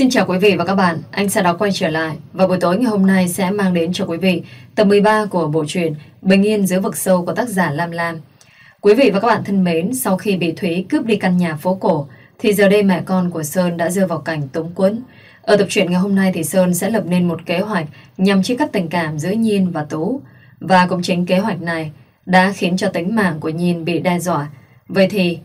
Xin chào quý vị và các bạn, anh sẽ đã quay trở lại và buổi tối ngày hôm nay sẽ mang đến cho quý vị tập 13 của bộ truyện Bình Yên dưới vực sâu của tác giả Lam Lam. Quý vị và các bạn thân mến, sau khi bị Thúy cướp đi căn nhà phố cổ, thì giờ đây mẹ con của Sơn đã rơi vào cảnh túng quẫn. Ở tập truyện ngày hôm nay thì Sơn sẽ lập nên một kế hoạch nhằm chia cắt tình cảm giữa Nhiên và Tú. Và cũng chính kế hoạch này đã khiến cho tính mạng của Nhiên bị đe dọa. Vậy thì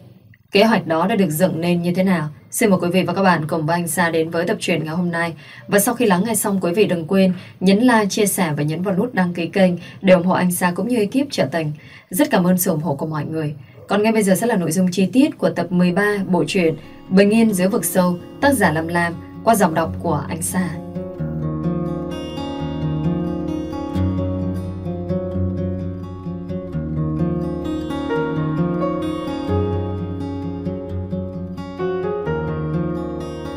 kế hoạch đó đã được dựng nên như thế nào? Xin mời quý vị và các bạn cùng với anh Sa đến với tập truyện ngày hôm nay. Và sau khi lắng nghe xong, quý vị đừng quên nhấn like, chia sẻ và nhấn vào nút đăng ký kênh để ủng hộ anh Sa cũng như ekip trở thành. Rất cảm ơn sự ủng hộ của mọi người. Còn ngay bây giờ sẽ là nội dung chi tiết của tập 13 bộ truyện Bình Yên dưới vực sâu, tác giả lâm Lam qua giọng đọc của anh Sa.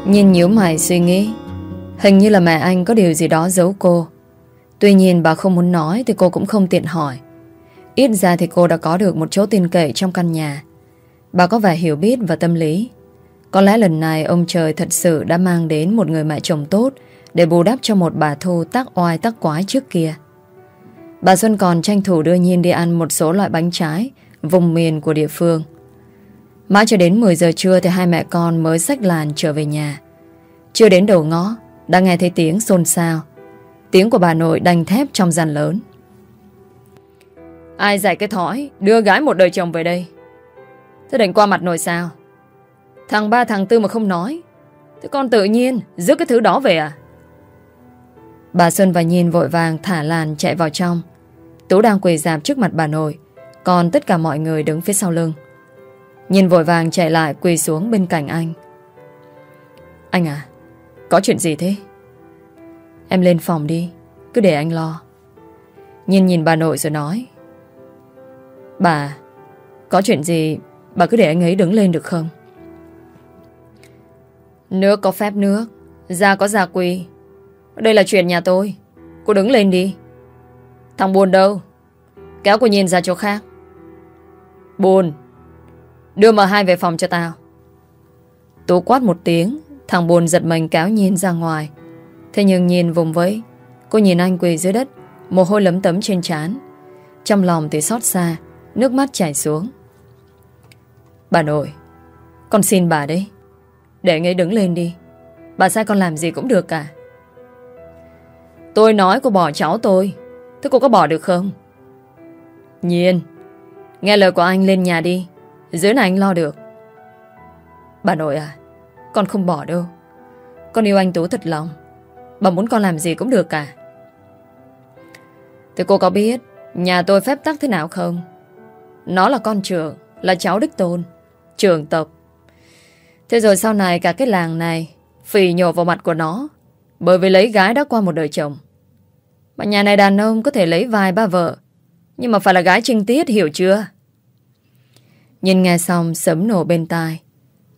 Nhìn nhíu mày suy nghĩ. Hình như là mẹ anh có điều gì đó giấu cô. Tuy nhiên bà không muốn nói Thì cô cũng không tiện hỏi. Ít ra thì cô đã có được một chỗ tin cậy trong căn nhà. Bà có vẻ hiểu biết và tâm lý. Có lẽ lần này ông trời thật sự đã mang đến một người mẹ chồng tốt Để bù đắp cho một bà Thu tắc oai tắc quái trước kia. Bà Xuân còn tranh thủ đưa Nhiên đi ăn một số loại bánh trái Vùng miền của địa phương. Mãi cho đến 10 giờ trưa thì hai mẹ con mới xách làn trở về nhà. Chưa đến đầu ngõ, đã nghe thấy tiếng xôn xao. Tiếng của bà nội đành thép trong gian lớn. Ai dạy cái thói đưa gái một đời chồng về đây? Thế định qua mặt nội sao? Thằng ba thằng tư mà không nói. Thế con tự nhiên giữ cái thứ đó về à? Bà Xuân và Nhiên vội vàng thả làn chạy vào trong. Tú đang quỳ dạp trước mặt bà nội. Còn tất cả mọi người đứng phía sau lưng. Nhìn vội vàng chạy lại quỳ xuống bên cạnh anh. Anh à Có chuyện gì thế? Em lên phòng đi, Cứ để anh lo. Nhìn nhìn bà nội rồi nói. Bà, Có chuyện gì, Bà cứ để anh ấy đứng lên được không? Nước có phép nước Gia có gia quy Đây là chuyện nhà tôi, Cô đứng lên đi. Thằng buồn đâu? Kéo cô nhìn ra chỗ khác. Buồn Đưa m hai về phòng cho tao. Tú quát một tiếng, Thằng buồn giật mình cáo nhìn ra ngoài. Thế nhưng nhìn vùng vẫy, Cô nhìn anh quỳ dưới đất, Mồ hôi lấm tấm trên trán. Trong lòng thì xót xa, Nước mắt chảy xuống. Bà nội, Con xin bà đấy. Để ngay đứng lên đi. Bà sai con làm gì cũng được cả. Tôi nói cô bỏ cháu tôi. Thế cô có bỏ được không? Nhiên, Nghe lời của anh lên nhà đi dưới này anh lo được. Bà nội à Con không bỏ đâu. Con yêu anh Tú thật lòng. Bà muốn con làm gì cũng được cả. Thì cô có biết Nhà tôi phép tắc thế nào không? Nó là con trưởng, Là cháu đích tôn Trường tộc. Thế rồi sau này cả cái làng này Phì nhổ vào mặt của nó, Bởi vì lấy gái đã qua một đời chồng. Mà nhà này đàn ông có thể lấy vài ba vợ, Nhưng mà phải là gái trinh tiết, hiểu chưa? Nhìn nghe xong sấm nổ bên tai.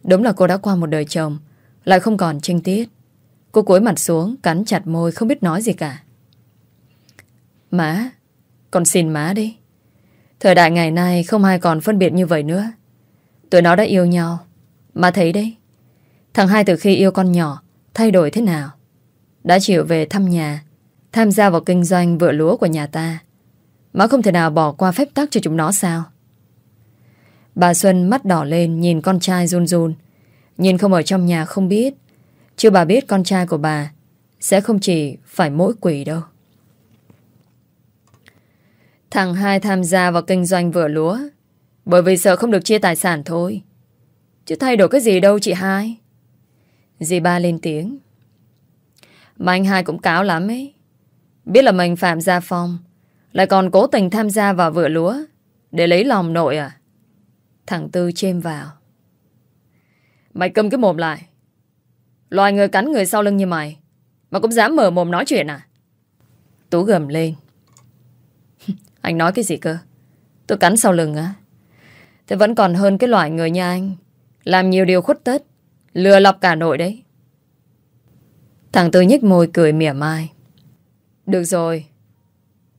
Đúng là cô đã qua một đời chồng, Lại không còn trinh tiết. Cô cúi mặt xuống, Cắn chặt môi, không biết nói gì cả. Má, Con xin má đi. Thời đại ngày nay không ai còn phân biệt như vậy nữa. Tụi nó đã yêu nhau. Má thấy đấy. Thằng hai từ khi yêu con nhỏ, Thay đổi thế nào? Đã chịu về thăm nhà, Tham gia vào kinh doanh vựa lúa của nhà ta. Má không thể nào bỏ qua phép tắc cho chúng nó sao? Bà Xuân mắt đỏ lên nhìn con trai run run. Nhìn không ở trong nhà không biết. Chứ bà biết con trai của bà sẽ không chỉ phải mỗi quỷ đâu. Thằng hai tham gia vào kinh doanh vựa lúa, bởi vì sợ không được chia tài sản thôi. Chứ thay đổi cái gì đâu chị hai. Dì ba lên tiếng. Mà anh hai cũng cáo lắm ấy. Biết là mình phạm gia phong, lại còn cố tình tham gia vào vựa lúa để lấy lòng nội à? Thằng Tư chêm vào. Mày cầm cái mồm lại. Loài người cắn người sau lưng như mày. Mà cũng dám mở mồm nói chuyện à? Tú gầm lên. anh nói cái gì cơ? Tôi cắn sau lưng á. Thế vẫn còn hơn cái loại người như anh. Làm nhiều điều khuất tất. Lừa lọc cả nội đấy. Thằng Tư nhếch môi cười mỉa mai. Được rồi.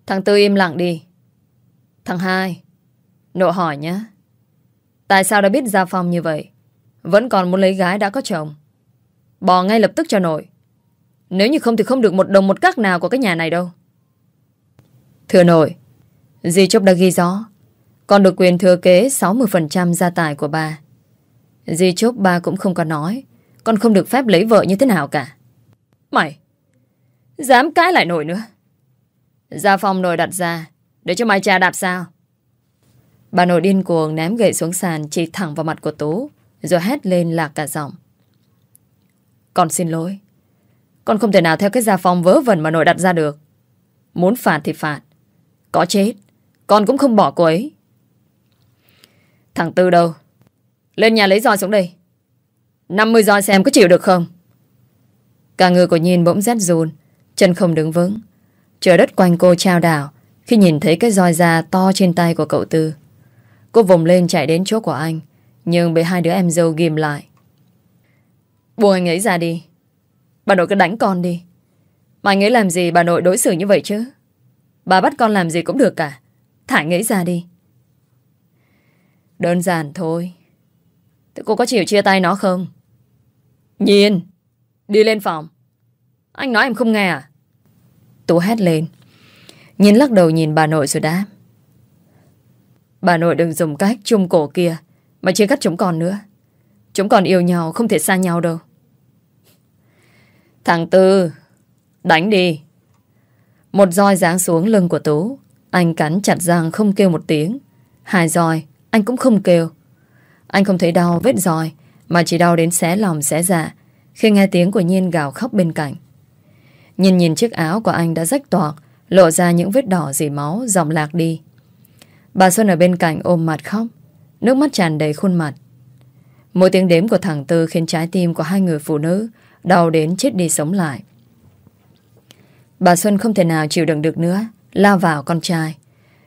Thằng Tư im lặng đi. Thằng hai. Nội hỏi nhé. Tại sao đã biết Gia Phong như vậy Vẫn còn muốn lấy gái đã có chồng Bỏ ngay lập tức cho nội. Nếu như không thì không được một đồng một cắc nào của cái nhà này đâu. Thưa nội, Di Trúc đã ghi rõ. Con được quyền thừa kế 60% gia tài của bà. Di Trúc ba cũng không có nói. Con không được phép lấy vợ như thế nào cả. Mày! Dám cãi lại nội nữa. Gia phong nội đặt ra. Để cho mày trà đạp sao? Bà nội điên cuồng ném gậy xuống sàn chỉ thẳng vào mặt của Tú. Rồi hét lên lạc cả giọng. Con xin lỗi. Con không thể nào theo cái gia phong vớ vẩn mà nội đặt ra được. Muốn phạt thì phạt. Có chết. Con cũng không bỏ cô ấy. Thằng Tư đâu? Lên nhà lấy roi xuống đây. 50 roi xem có chịu được không? Cả người của nhìn bỗng rét run. Chân không đứng vững. Trời đất quanh cô trao đảo khi nhìn thấy cái roi da to trên tay của cậu Tư. Cô vùng lên chạy đến chỗ của anh, nhưng bị hai đứa em dâu ghim lại. Buông anh ấy ra đi. Bà nội cứ đánh con đi. Mà anh ấy làm gì bà nội đối xử như vậy chứ? Bà bắt con làm gì cũng được cả. Thả anh ấy ra đi. Đơn giản thôi. Thế cô có chịu chia tay nó không? Nhiên! Đi lên phòng. Anh nói em không nghe à? Tú hét lên. Nhìn lắc đầu nhìn bà nội rồi đáp. Bà nội đừng dùng cách chung cổ kia mà chia cắt chúng con nữa. Chúng còn yêu nhau không thể xa nhau đâu. Thằng Tư, đánh đi. Một roi giáng xuống lưng của Tú. Anh cắn chặt răng không kêu một tiếng. Hai roi, anh cũng không kêu. Anh không thấy đau vết roi, mà chỉ đau đến xé lòng xé dạ khi nghe tiếng của Nhiên gào khóc bên cạnh. Nhìn nhìn chiếc áo của anh đã rách toạc, lộ ra những vết đỏ dì máu dòng lạc đi. Bà Xuân ở bên cạnh ôm mặt khóc, nước mắt tràn đầy khuôn mặt. Mỗi tiếng đếm của thằng Tư khiến trái tim của hai người phụ nữ đau đến chết đi sống lại. Bà Xuân không thể nào chịu đựng được nữa, lao vào con trai.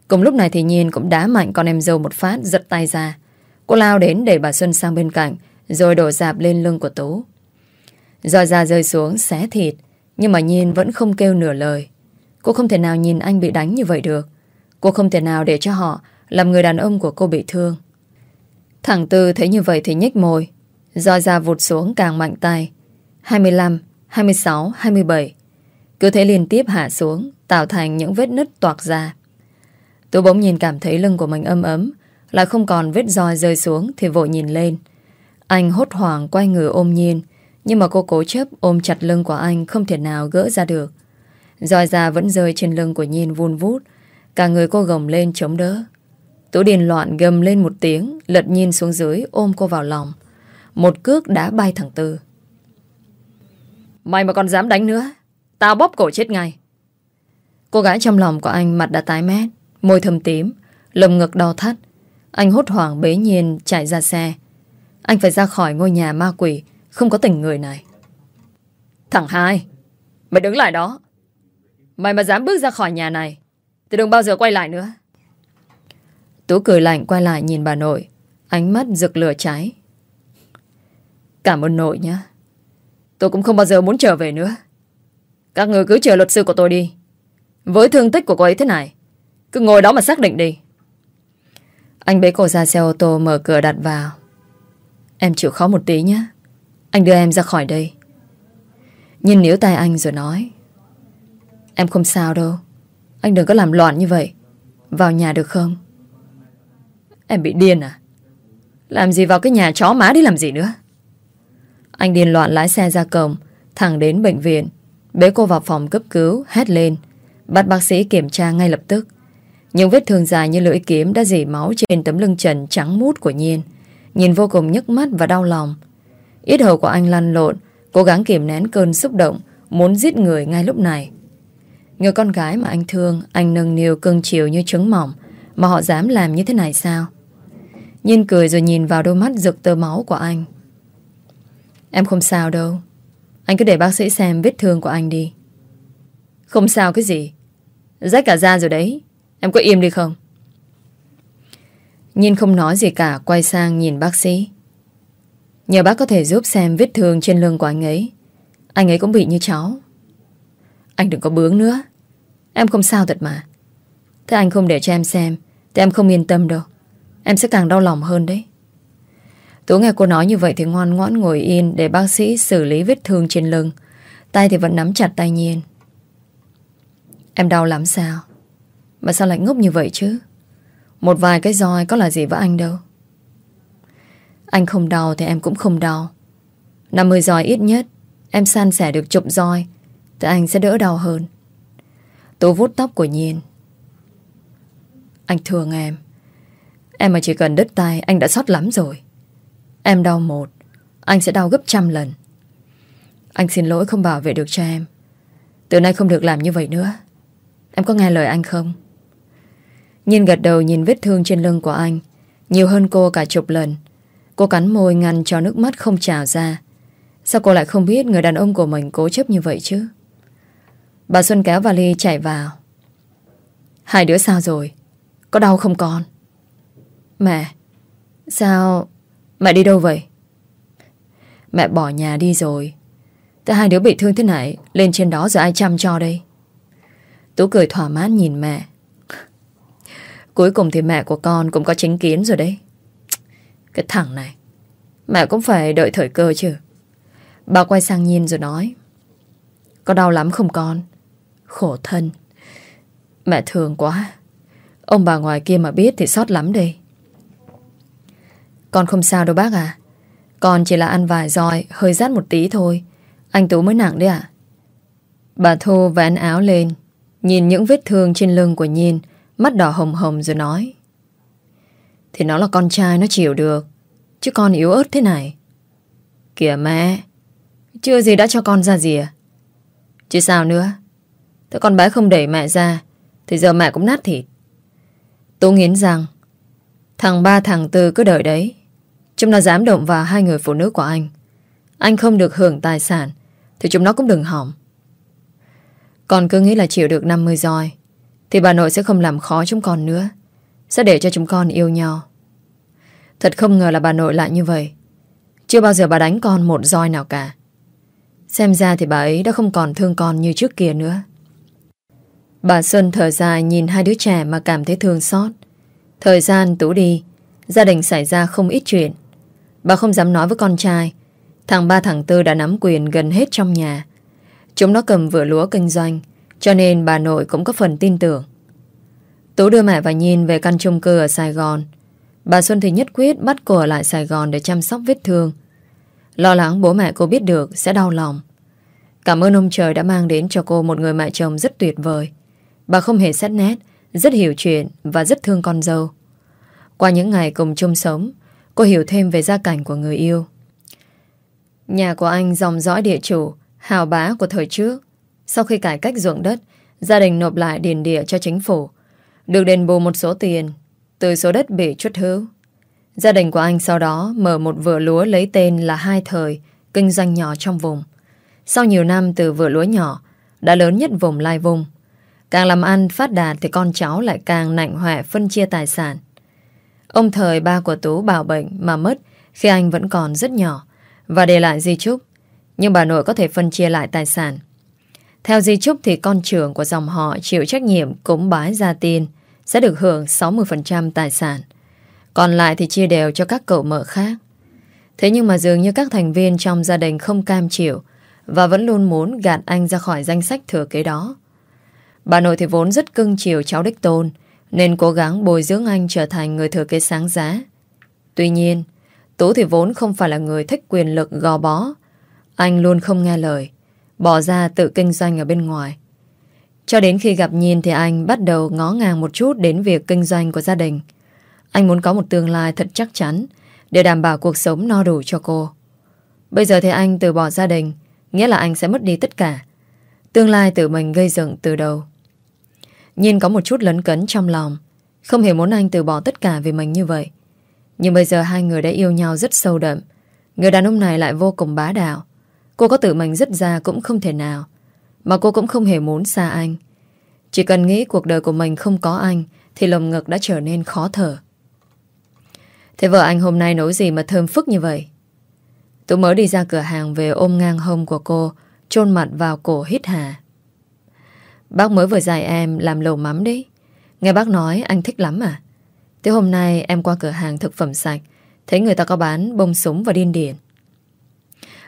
Cùng lúc này thì Nhiên cũng đá mạnh con em dâu một phát giật tay ra. Cô lao đến để bà Xuân sang bên cạnh, rồi đổ dạp lên lưng của Tú. Roi ra rơi xuống xé thịt, nhưng mà Nhiên vẫn không kêu nửa lời. Cô không thể nào nhìn anh bị đánh như vậy được. Cô không thể nào để cho họ làm người đàn ông của cô bị thương. Thằng Tư thấy như vậy thì nhếch môi. Roi ra vụt xuống càng mạnh tay. 25, 26, 27. Cứ thế liên tiếp hạ xuống, tạo thành những vết nứt toạc ra. Tú bỗng nhìn cảm thấy lưng của mình ấm ấm, lại không còn vết roi rơi xuống thì vội nhìn lên. Anh hốt hoảng quay người ôm nhiên, nhưng mà cô cố chấp ôm chặt lưng của anh không thể nào gỡ ra được. Roi ra vẫn rơi trên lưng của Nhiên vun vút, cả người cô gồng lên chống đỡ. Tú điền loạn gầm lên một tiếng, lật nhìn xuống dưới ôm cô vào lòng. Một cước đã bay thẳng Tư. Mày mà còn dám đánh nữa, tao bóp cổ chết ngay. Cô gái trong lòng của anh mặt đã tái mét, môi thâm tím, lồng ngực đau thắt. Anh hốt hoảng bế nhiên chạy ra xe. Anh phải ra khỏi ngôi nhà ma quỷ, không có tình người này. Thằng hai, mày đứng lại đó. Mày mà dám bước ra khỏi nhà này, thì đừng bao giờ quay lại nữa. Tú cười lạnh quay lại nhìn bà nội, ánh mắt rực lửa cháy. Cảm ơn nội nhé. Tôi cũng không bao giờ muốn trở về nữa. Các người cứ chờ luật sư của tôi đi. Với thương tích của cô ấy thế này, cứ ngồi đó mà xác định đi. Anh bế cô ra xe ô tô mở cửa đặt vào. Em chịu khó một tí nhé. Anh đưa em ra khỏi đây. Nhìn níu tay anh rồi nói. Em không sao đâu. Anh đừng có làm loạn như vậy. Vào nhà được không? Em bị điên à? Làm gì vào cái nhà chó má đi làm gì nữa? Anh điên loạn lái xe ra cổng, thẳng đến bệnh viện. Bế cô vào phòng cấp cứu, hét lên. Bắt bác sĩ kiểm tra ngay lập tức. Những vết thương dài như lưỡi kiếm đã dỉ máu trên tấm lưng trần trắng mút của Nhiên. Nhìn vô cùng nhức mắt và đau lòng. Ít hầu của anh lăn lộn, cố gắng kiềm nén cơn xúc động, muốn giết người ngay lúc này. Người con gái mà anh thương, anh nâng niu cưng chiều như trứng mỏng, mà họ dám làm như thế này sao? Nhiên cười rồi nhìn vào đôi mắt rực tơ máu của anh. Em không sao đâu. Anh cứ để bác sĩ xem vết thương của anh đi. Không sao cái gì. Rách cả da rồi đấy. Em có im đi không? Nhiên không nói gì cả Quay sang nhìn bác sĩ Nhờ bác có thể giúp xem vết thương trên lưng của anh ấy Anh ấy cũng bị như cháu anh đừng có bướng nữa Em không sao thật mà Thế anh không để cho em xem Thì em không yên tâm đâu Em sẽ càng đau lòng hơn đấy Tú nghe cô nói như vậy thì ngoan ngoãn ngồi yên để bác sĩ xử lý vết thương trên lưng. Tay thì vẫn nắm chặt tay Nhiên. Em đau lắm sao? Mà sao lại ngốc như vậy chứ? Một vài cái roi có là gì với anh đâu. Anh không đau thì em cũng không đau. 50 roi ít nhất, em san sẻ được chục roi, thì anh sẽ đỡ đau hơn. Tú vút tóc của Nhiên. Anh thương em. Em mà chỉ cần đứt tay, anh đã sót lắm rồi. Em đau một, anh sẽ đau gấp trăm lần. Anh xin lỗi không bảo vệ được cho em. Từ nay không được làm như vậy nữa. Em có nghe lời anh không? Nhìn gật đầu nhìn vết thương trên lưng của anh Nhiều hơn cô cả chục lần Cô cắn môi ngăn cho nước mắt không trào ra Sao cô lại không biết Người đàn ông của mình cố chấp như vậy chứ Bà Xuân kéo vali chạy vào Hai đứa sao rồi Có đau không con Mẹ Sao Mẹ đi đâu vậy Mẹ bỏ nhà đi rồi Thế hai đứa bị thương thế này Lên trên đó rồi ai chăm cho đây Tú cười thỏa mãn nhìn mẹ Cuối cùng thì mẹ của con cũng có chính kiến rồi đấy. Cái thằng này, mẹ cũng phải đợi thời cơ chứ. Bà quay sang nhìn rồi nói. Có đau lắm không con? Khổ thân. Mẹ thương quá. Ông bà ngoài kia mà biết thì sót lắm đây. Con không sao đâu bác à. Con chỉ là ăn vài roi, hơi rát một tí thôi. Anh Tú mới nặng đấy ạ. Bà Thu vén áo lên, nhìn những vết thương trên lưng của Nhiên, Mắt đỏ hồng hồng rồi nói Thì nó là con trai nó chịu được Chứ con yếu ớt thế này Kìa mẹ Chưa gì đã cho con ra gì à Chứ sao nữa Thế con bé không đẩy mẹ ra, Thì giờ mẹ cũng nát thịt. Tú nghiến rằng, Thằng ba, thằng tư cứ đợi đấy. Chúng nó dám động vào hai người phụ nữ của anh. Anh không được hưởng tài sản, Thì chúng nó cũng đừng hỏng. Còn cứ nghĩ là chịu được 50 roi, thì bà nội sẽ không làm khó chúng con nữa. Sẽ để cho chúng con yêu nhau. Thật không ngờ là bà nội lại như vậy. Chưa bao giờ bà đánh con một roi nào cả. Xem ra thì bà ấy đã không còn thương con như trước kia nữa. Bà Xuân thở dài nhìn hai đứa trẻ mà cảm thấy thương xót. Thời gian Tú đi, Gia đình xảy ra không ít chuyện. Bà không dám nói với con trai. Thằng ba thằng tư đã nắm quyền gần hết trong nhà. Chúng nó cầm vựa lúa kinh doanh, cho nên bà nội cũng có phần tin tưởng. Tú đưa mẹ và Nhìn về căn chung cư ở Sài Gòn. Bà Xuân thì nhất quyết bắt cô ở lại Sài Gòn để chăm sóc vết thương. Lo lắng bố mẹ cô biết được sẽ đau lòng. Cảm ơn ông trời đã mang đến cho cô một người mẹ chồng rất tuyệt vời. Bà không hề xét nét, rất hiểu chuyện và rất thương con dâu Qua những ngày cùng chung sống Cô hiểu thêm về gia cảnh của người yêu Nhà của anh dòng dõi địa chủ Hào bá của thời trước sau khi cải cách ruộng đất, gia đình nộp lại điền địa cho chính phủ, được đền bù một số tiền từ số đất bị chút hữu. Gia đình của anh sau đó mở một vựa lúa lấy tên là Hai Thời, kinh doanh nhỏ trong vùng. Sau nhiều năm từ vựa lúa nhỏ, đã lớn nhất vùng Lai Vùng. Càng làm ăn phát đạt thì con cháu lại càng nạnh hoẹ phân chia tài sản. Ông Thời ba của Tú bảo bệnh mà mất khi anh vẫn còn rất nhỏ và để lại di chúc. Nhưng bà nội có thể phân chia lại tài sản. Theo di chúc thì con trưởng của dòng họ chịu trách nhiệm cúng bái gia tiên sẽ được hưởng 60% tài sản. Còn lại thì chia đều cho các cậu mợ khác. Thế nhưng mà dường như các thành viên trong gia đình không cam chịu và vẫn luôn muốn gạt anh ra khỏi danh sách thừa kế đó. Bà nội thì vốn rất cưng chiều cháu đích tôn nên cố gắng bồi dưỡng anh trở thành người thừa kế sáng giá. Tuy nhiên, Tú thì vốn không phải là người thích quyền lực gò bó. Anh luôn không nghe lời Bỏ ra tự kinh doanh ở bên ngoài. Cho đến khi gặp Nhiên Thì anh bắt đầu ngó ngàng một chút Đến việc kinh doanh của gia đình. Anh muốn có một tương lai thật chắc chắn Để đảm bảo cuộc sống no đủ cho cô. Bây giờ thì anh từ bỏ gia đình Nghĩa là anh sẽ mất đi tất cả. Tương lai tự mình gây dựng từ đầu nhìn có một chút lấn cấn trong lòng. Không hề muốn anh từ bỏ tất cả vì mình như vậy. Nhưng bây giờ hai người đã yêu nhau rất sâu đậm. Người đàn ông này lại vô cùng bá đạo. Cô có tự mình dứt ra cũng không thể nào. Mà cô cũng không hề muốn xa anh. Chỉ cần nghĩ cuộc đời của mình không có anh, Thì lồng ngực đã trở nên khó thở. Thế vợ anh hôm nay nấu gì mà thơm phức như vậy? Tú mới đi ra cửa hàng về ôm ngang hông của cô, chôn mặt vào cổ hít hà. Bác mới vừa dạy em làm lẩu mắm đấy. Nghe bác nói, anh thích lắm à. Thế hôm nay em qua cửa hàng thực phẩm sạch, Thấy người ta có bán bông súng và điên điển.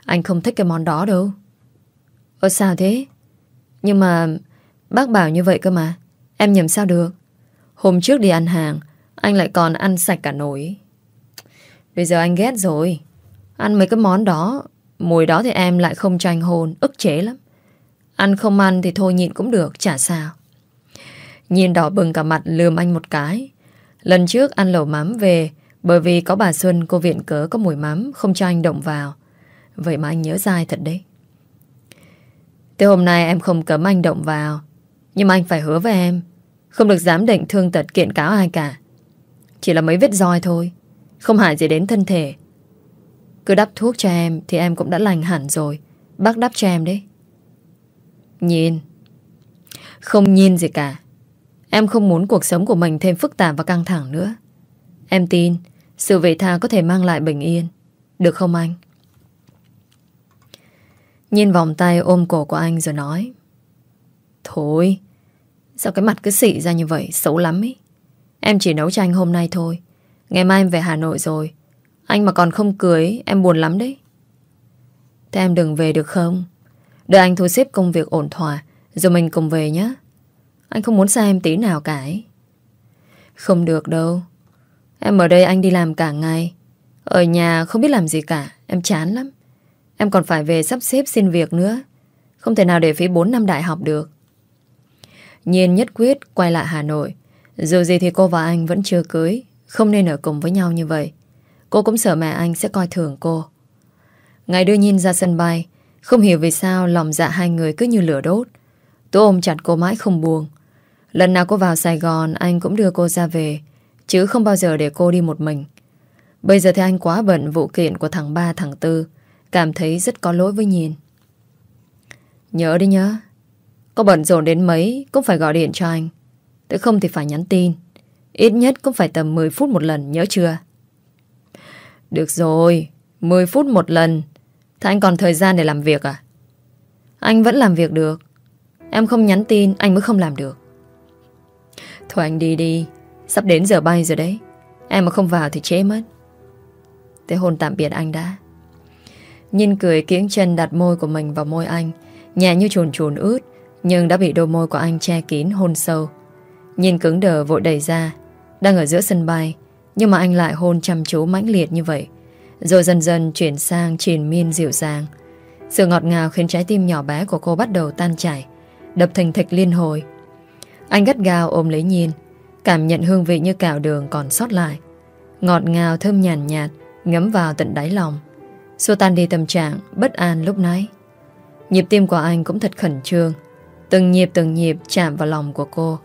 Anh không thích cái món đó đâu. Ơ, sao thế? Nhưng mà Bác bảo như vậy cơ mà. Em nhầm sao được? Hôm trước đi ăn hàng, Anh lại còn ăn sạch cả nồi. Bây giờ anh ghét rồi. Ăn mấy cái món đó, Mùi đó thì em lại không cho anh ức chế lắm. Ăn không ăn thì thôi nhịn cũng được, Chả sao. Nhìn đỏ bừng cả mặt lườm anh một cái. Lần trước ăn lẩu mắm về, Bởi vì có bà Xuân, cô viện cớ có mùi mắm, Không cho anh động vào. Vậy mà anh nhớ dai thật đấy. Từ hôm nay em không cấm anh động vào, Nhưng mà anh phải hứa với em, Không được dám định thương tật kiện cáo ai cả. Chỉ là mấy vết roi thôi, Không hại gì đến thân thể. Cứ đắp thuốc cho em Thì em cũng đã lành hẳn rồi, Bác đắp cho em đấy. Nhìn. Không nhìn gì cả. Em không muốn cuộc sống của mình thêm phức tạp và căng thẳng nữa. Em tin Sự vị tha có thể mang lại bình yên. Được không anh? Nhìn vòng tay ôm cổ của anh rồi nói, Thôi, Sao cái mặt cứ xị ra như vậy, Xấu lắm ý. Em chỉ nấu cho anh hôm nay thôi. Ngày mai em về Hà Nội rồi. Anh mà còn không cưới Em buồn lắm đấy. Thế em đừng về được không? Đợi anh thu xếp công việc ổn thỏa, Rồi mình cùng về nhé. Anh không muốn xa em tí nào cả ấy. Không được đâu. Em ở đây anh đi làm cả ngày. Ở nhà không biết làm gì cả, Em chán lắm. Em còn phải về sắp xếp xin việc nữa. Không thể nào để phí 4 năm đại học được. Nhiên nhất quyết quay lại Hà Nội. Dù gì thì cô và anh vẫn chưa cưới, Không nên ở cùng với nhau như vậy. Cô cũng sợ mẹ anh sẽ coi thường cô. Ngày đưa Nhiên ra sân bay không hiểu vì sao lòng dạ hai người cứ như lửa đốt. Tôi ôm chặt cô mãi không buông. Lần nào cô vào Sài Gòn, Anh cũng đưa cô ra về, Chứ không bao giờ để cô đi một mình. Bây giờ thì anh quá bận vụ kiện của thằng ba, thằng tư, Cảm thấy rất có lỗi với Nhiên. Nhớ đi nhớ, Có bận rộn đến mấy Cũng phải gọi điện cho anh. Tới không thì phải nhắn tin, Ít nhất cũng phải tầm 10 phút một lần, nhớ chưa? Được rồi 10 phút một lần. Thế anh còn thời gian để làm việc à? Anh vẫn làm việc được. Em không nhắn tin, anh mới không làm được. Thôi anh đi đi. Sắp đến giờ bay rồi đấy. Em mà không vào thì chế mất. Thế hôn tạm biệt anh đã. Nhìn cười kiếng chân đặt môi của mình vào môi anh, Nhẹ như chuồn chuồn ướt, Nhưng đã bị đôi môi của anh che kín hôn sâu. Nhìn cứng đờ vội đẩy ra, Đang ở giữa sân bay, Nhưng mà anh lại hôn chăm chú mãnh liệt như vậy. Rồi dần dần chuyển sang triền miên dịu dàng. Sự ngọt ngào khiến trái tim nhỏ bé của cô bắt đầu tan chảy Đập thành thịch liên hồi. Anh gắt gao ôm lấy nhìn Cảm nhận hương vị như cào đường còn sót lại. Ngọt ngào thơm nhàn nhạt, nhạt Ngấm vào tận đáy lòng. Xua tan đi tâm trạng bất an lúc nãy. Nhịp tim của anh cũng thật khẩn trương. Từng nhịp từng nhịp chạm vào lòng của cô.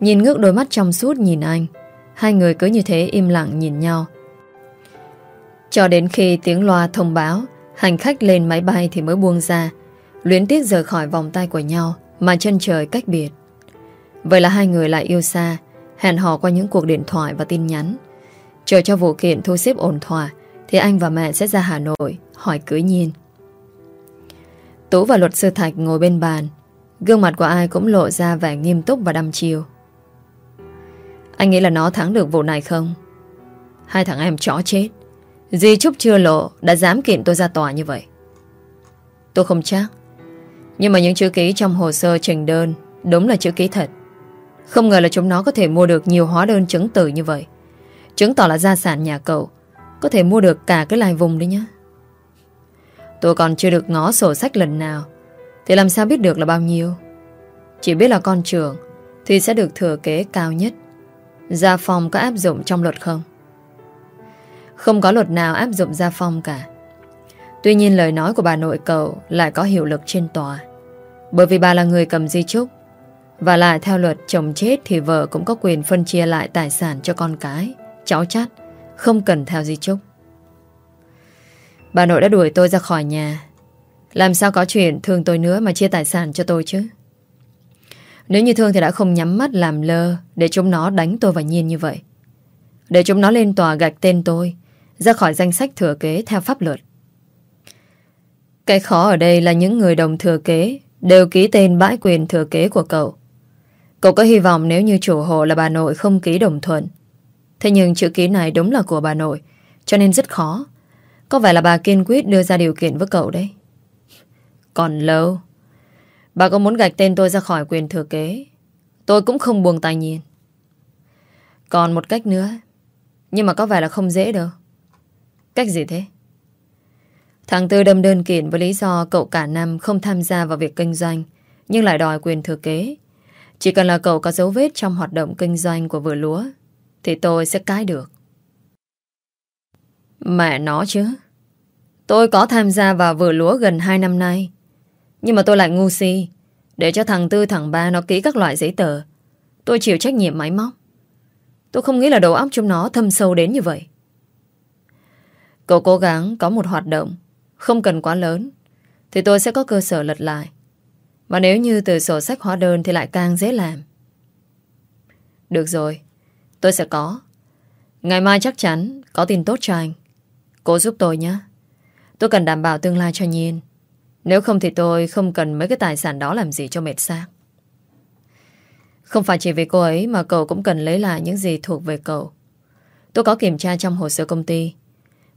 Nhìn ngước đôi mắt trong suốt nhìn anh. Hai người cứ như thế im lặng nhìn nhau. Cho đến khi tiếng loa thông báo, Hành khách lên máy bay thì mới buông ra, Luyến tiếc rời khỏi vòng tay của nhau Mà chân trời cách biệt. Vậy là hai người lại yêu xa, Hẹn hò qua những cuộc điện thoại và tin nhắn. Chờ cho vụ kiện thu xếp ổn thỏa, Thì anh và mẹ sẽ ra Hà Nội, Hỏi cưới nhiên. Tú và luật sư Thạch ngồi bên bàn. Gương mặt của ai cũng lộ ra vẻ nghiêm túc và đăm chiêu Anh nghĩ là nó thắng được vụ này không? Hai thằng em chó chết. Di Trúc chưa lộ Đã dám kiện tôi ra tòa như vậy. Tôi không chắc. Nhưng mà những chữ ký trong hồ sơ trình đơn Đúng là chữ ký thật. Không ngờ là chúng nó có thể mua được nhiều hóa đơn chứng từ như vậy. Chứng tỏ là gia sản nhà cậu. Có thể mua được cả cái lai vùng đấy nhá. Tôi còn chưa được ngó sổ sách lần nào. Thì làm sao biết được là bao nhiêu? Chỉ biết là con trưởng Thì sẽ được thừa kế cao nhất. Gia phòng có áp dụng trong luật không? Không có luật nào áp dụng gia phong cả. Tuy nhiên lời nói của bà nội cậu Lại có hiệu lực trên tòa. Bởi vì bà là người cầm di trúc Và lại theo luật chồng chết Thì vợ cũng có quyền phân chia lại tài sản cho con cái, Cháu chắt, Không cần theo di chúc. Bà nội đã đuổi tôi ra khỏi nhà. Làm sao có chuyện thương tôi nữa Mà chia tài sản cho tôi chứ? Nếu như thương thì đã không nhắm mắt làm lơ Để chúng nó đánh tôi và nhiên như vậy. Để chúng nó lên tòa gạch tên tôi ra khỏi danh sách thừa kế theo pháp luật. Cái khó ở đây là những người đồng thừa kế Đều ký tên bãi quyền thừa kế của cậu. Cậu có hy vọng nếu như chủ hộ là bà nội không ký đồng thuận. Thế nhưng chữ ký này đúng là của bà nội, Cho nên rất khó. Có vẻ là bà kiên quyết đưa ra điều kiện với cậu đấy. Còn lâu? Bà có muốn gạch tên tôi ra khỏi quyền thừa kế? Tôi cũng không buông tay nhìn Còn một cách nữa, Nhưng mà có vẻ là không dễ đâu. Cách gì thế? Thằng Tư đâm đơn kiện với lý do cậu cả năm không tham gia vào việc kinh doanh, nhưng lại đòi quyền thừa kế. Chỉ cần là cậu có dấu vết trong hoạt động kinh doanh của vừa lúa, thì tôi sẽ cái được. Mẹ nó chứ. Tôi có tham gia vào vừa lúa gần 2 năm nay. Nhưng mà tôi lại ngu si. Để cho thằng Tư thằng Ba nó ký các loại giấy tờ. Tôi chịu trách nhiệm máy móc. Tôi không nghĩ là đầu óc chúng nó thâm sâu đến như vậy. Cậu cố gắng có một hoạt động không cần quá lớn thì tôi sẽ có cơ sở lật lại. Và nếu như từ sổ sách hóa đơn thì lại càng dễ làm. Được rồi, tôi sẽ có. Ngày mai chắc chắn có tin tốt cho anh. Cố giúp tôi nhé. Tôi cần đảm bảo tương lai cho Nhiên. Nếu không thì tôi không cần mấy cái tài sản đó làm gì cho mệt xác. Không phải chỉ vì cô ấy mà cậu cũng cần lấy lại những gì thuộc về cậu. Tôi có kiểm tra trong hồ sơ công ty.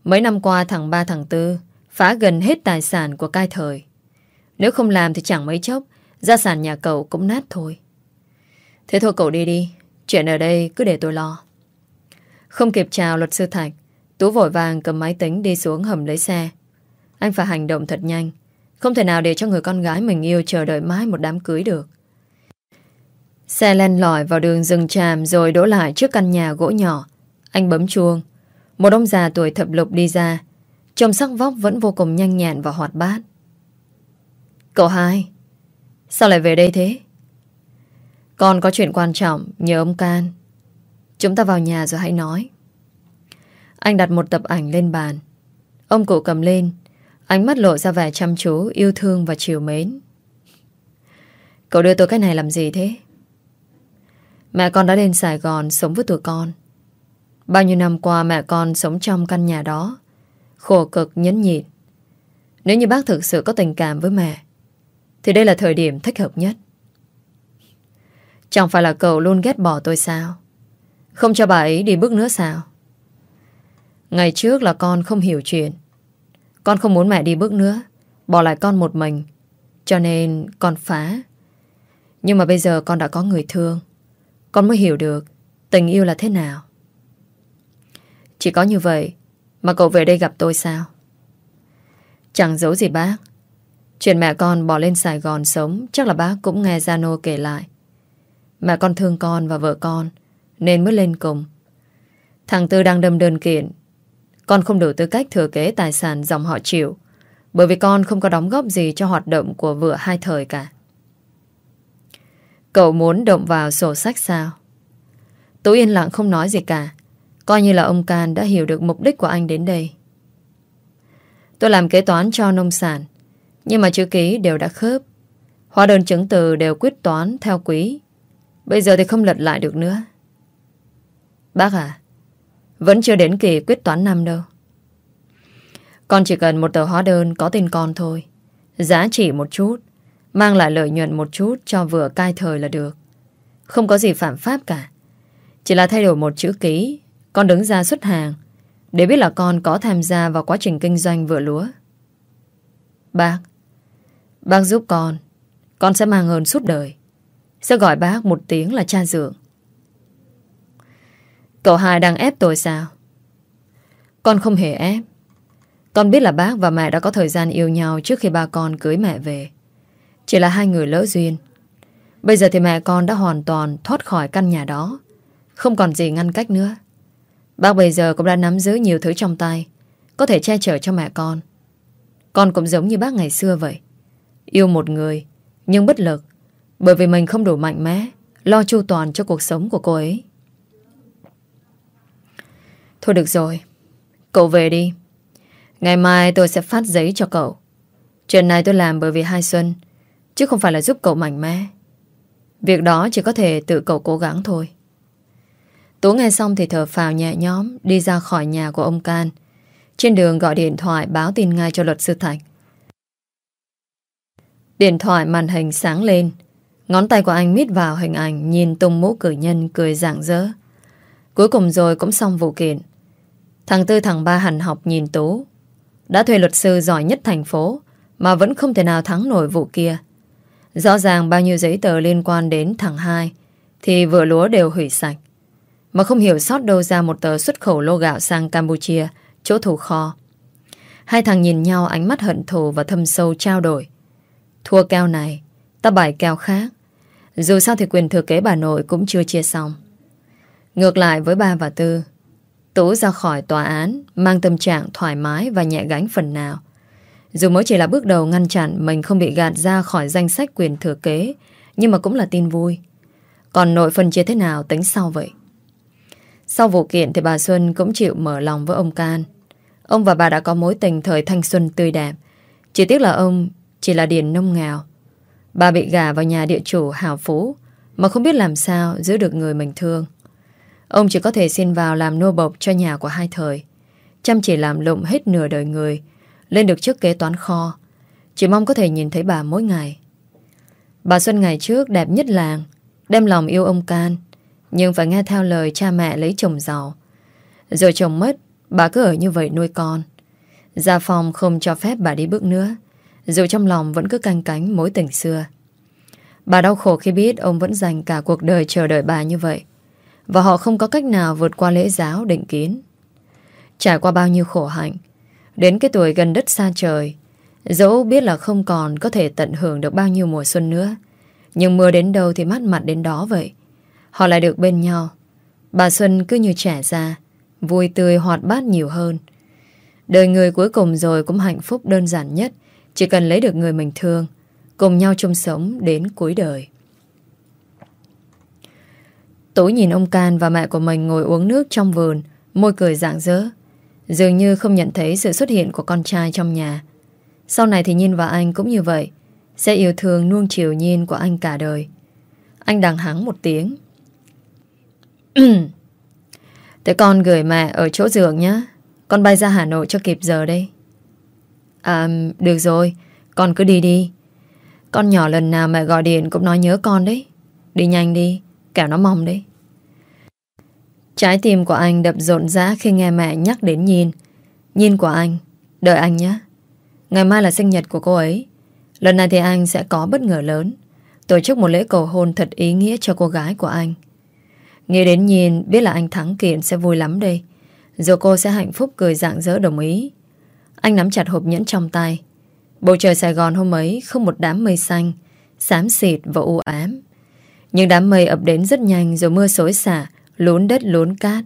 Mấy năm qua thằng ba, thằng tư, phá gần hết tài sản của cai thời. Nếu không làm thì chẳng mấy chốc, gia sản nhà cậu cũng nát thôi. Thế thôi cậu đi đi. Chuyện ở đây cứ để tôi lo. Không kịp chào luật sư Thạch, Tú vội vàng cầm máy tính đi xuống hầm lấy xe. Anh phải hành động thật nhanh. Không thể nào để cho người con gái mình yêu chờ đợi mãi một đám cưới được. Xe len lỏi vào đường rừng tràm rồi đổ lại trước căn nhà gỗ nhỏ. Anh bấm chuông. Một ông già tuổi thập lục đi ra. Trông sắc vóc vẫn vô cùng nhanh nhẹn và hoạt bát. Cậu hai, sao lại về đây thế? Con có chuyện quan trọng nhờ ông Can. Chúng ta vào nhà rồi hãy nói. Anh đặt một tập ảnh lên bàn. Ông cụ cầm lên, ánh mắt lộ ra vẻ chăm chú, yêu thương và chiều mến. Cậu đưa tôi cái này làm gì thế? Mẹ con đã lên Sài Gòn sống với tụi con. Bao nhiêu năm qua mẹ con sống trong căn nhà đó. Khổ cực, nhẫn nhịn. Nếu như bác thực sự có tình cảm với mẹ, Thì đây là thời điểm thích hợp nhất. Chẳng phải là cậu luôn ghét bỏ tôi sao? Không cho bà ấy đi bước nữa sao? Ngày trước là con không hiểu chuyện. Con không muốn mẹ đi bước nữa, Bỏ lại con một mình, Cho nên con phá. Nhưng mà bây giờ con đã có người thương. Con mới hiểu được Tình yêu là thế nào. Chỉ có như vậy Mà cậu về đây gặp tôi sao? Chẳng giấu gì bác. Chuyện mẹ con bỏ lên Sài Gòn sống, Chắc là bác cũng nghe Giano kể lại. Mẹ con thương con và vợ con, Nên mới lên cùng. Thằng Tư đang đâm đơn kiện. Con không đủ tư cách thừa kế tài sản dòng họ chịu, Bởi vì con không có đóng góp gì Cho hoạt động của vừa hai thời cả. Cậu muốn động vào sổ sách sao? Tú yên lặng không nói gì cả Coi như là ông Can đã hiểu được mục đích của anh đến đây. Tôi làm kế toán cho nông sản, Nhưng mà chữ ký đều đã khớp. Hóa đơn chứng từ đều quyết toán theo quý. Bây giờ thì không lật lại được nữa. Bác à Vẫn chưa đến kỳ quyết toán năm đâu. Con chỉ cần một tờ hóa đơn có tên con thôi. Giá trị một chút, Mang lại lợi nhuận một chút cho vừa cai thời là được. Không có gì phạm pháp cả. Chỉ là thay đổi một chữ ký con đứng ra xuất hàng, Để biết là con có tham gia vào quá trình kinh doanh vựa lúa. Bác Bác giúp con Con sẽ mang ơn suốt đời. Sẽ gọi bác một tiếng là cha dượng. Cậu hai đang ép tôi sao? Con không hề ép. Con biết là bác và mẹ đã có thời gian yêu nhau Trước khi ba con cưới mẹ về. Chỉ là hai người lỡ duyên. Bây giờ thì mẹ con đã hoàn toàn thoát khỏi căn nhà đó. Không còn gì ngăn cách nữa. Bác bây giờ cũng đã nắm giữ nhiều thứ trong tay, Có thể che chở cho mẹ con. Con cũng giống như bác ngày xưa vậy. Yêu một người, Nhưng bất lực, Bởi vì mình không đủ mạnh mẽ, Lo chu toàn cho cuộc sống của cô ấy. Thôi được rồi, Cậu về đi. Ngày mai tôi sẽ phát giấy cho cậu. Chuyện này tôi làm bởi vì hai Xuân, Chứ không phải là giúp cậu mạnh mẽ. Việc đó chỉ có thể tự cậu cố gắng thôi. Tú nghe xong thì thở phào nhẹ nhõm, Đi ra khỏi nhà của ông Can Trên đường gọi điện thoại báo tin ngay cho luật sư Thạch Điện thoại màn hình sáng lên Ngón tay của anh mít vào hình ảnh, Nhìn tung mũ cử nhân cười rạng rỡ Cuối cùng rồi cũng xong vụ kiện. Thằng Tư thằng Ba hành học nhìn Tú. Đã thuê luật sư giỏi nhất thành phố, mà vẫn không thể nào thắng nổi vụ kia. Rõ ràng bao nhiêu giấy tờ liên quan đến thằng hai, thì vừa lúa đều hủy sạch. Mà không hiểu sót đâu ra một tờ xuất khẩu lô gạo sang Campuchia, chỗ thủ kho. Hai thằng nhìn nhau ánh mắt hận thù và thâm sâu trao đổi. Thua keo này, ta bài keo khác. Dù sao thì quyền thừa kế bà nội cũng chưa chia xong. Ngược lại với ba và tư, Tú ra khỏi tòa án mang tâm trạng thoải mái và nhẹ gánh phần nào. Dù mới chỉ là bước đầu ngăn chặn mình không bị gạt ra khỏi danh sách quyền thừa kế, nhưng mà cũng là tin vui. Còn nội phân chia thế nào tính sau vậy? Sau vụ kiện thì bà Xuân cũng chịu mở lòng với ông Can. Ông và bà đã có mối tình thời thanh xuân tươi đẹp. Chỉ tiếc là ông chỉ là điền nông nghèo. Bà bị gả vào nhà địa chủ hào phú mà không biết làm sao giữ được người mình thương. Ông chỉ có thể xin vào làm nô bộc cho nhà của hai thời. Chăm chỉ làm lụng hết nửa đời người, lên được chức kế toán kho. Chỉ mong có thể nhìn thấy bà mỗi ngày. Bà Xuân ngày trước đẹp nhất làng, đem lòng yêu ông Can, nhưng phải nghe theo lời cha mẹ lấy chồng giàu. Rồi chồng mất, bà cứ ở như vậy nuôi con. Gia Phong không cho phép bà đi bước nữa, dù trong lòng vẫn cứ canh cánh mối tình xưa. Bà đau khổ khi biết ông vẫn dành cả cuộc đời chờ đợi bà như vậy. Và họ không có cách nào vượt qua lễ giáo định kiến. Trải qua bao nhiêu khổ hạnh, đến cái tuổi gần đất xa trời, dẫu biết là không còn có thể tận hưởng được bao nhiêu mùa xuân nữa, nhưng mưa đến đâu thì mát mặt đến đó vậy. Họ lại được bên nhau. Bà Xuân cứ như trẻ ra, vui tươi hoạt bát nhiều hơn. Đời người cuối cùng rồi cũng hạnh phúc đơn giản nhất, chỉ cần lấy được người mình thương, cùng nhau chung sống đến cuối đời. Tối nhìn ông Can và mẹ của mình ngồi uống nước trong vườn, môi cười rạng rỡ. Dường như không nhận thấy sự xuất hiện của con trai trong nhà. Sau này thì Nhiên và anh cũng như vậy, sẽ yêu thương nuông chiều Nhiên của anh cả đời. Anh đằng hắng một tiếng. Thế con gửi mẹ ở chỗ giường nhé. Con bay ra Hà Nội cho kịp giờ đây. À, được rồi, con cứ đi đi. Con nhỏ lần nào mẹ gọi điện cũng nói nhớ con đấy. Đi nhanh đi, kẻo nó mong đấy. Trái tim của anh đập rộn rã khi nghe mẹ nhắc đến Nhìn. Nhìn của anh, đợi anh nhé. Ngày mai là sinh nhật của cô ấy. Lần này thì anh sẽ có bất ngờ lớn. Tổ chức một lễ cầu hôn thật ý nghĩa cho cô gái của anh. Nghĩ đến Nhìn biết là anh thắng kiện sẽ vui lắm đây. Rồi cô sẽ hạnh phúc cười dạng dỡ đồng ý. Anh nắm chặt hộp nhẫn trong tay. Bầu trời Sài Gòn hôm ấy không một đám mây xanh, xám xịt và u ám. Nhưng đám mây ập đến rất nhanh rồi mưa xối xả, lún đất lún cát.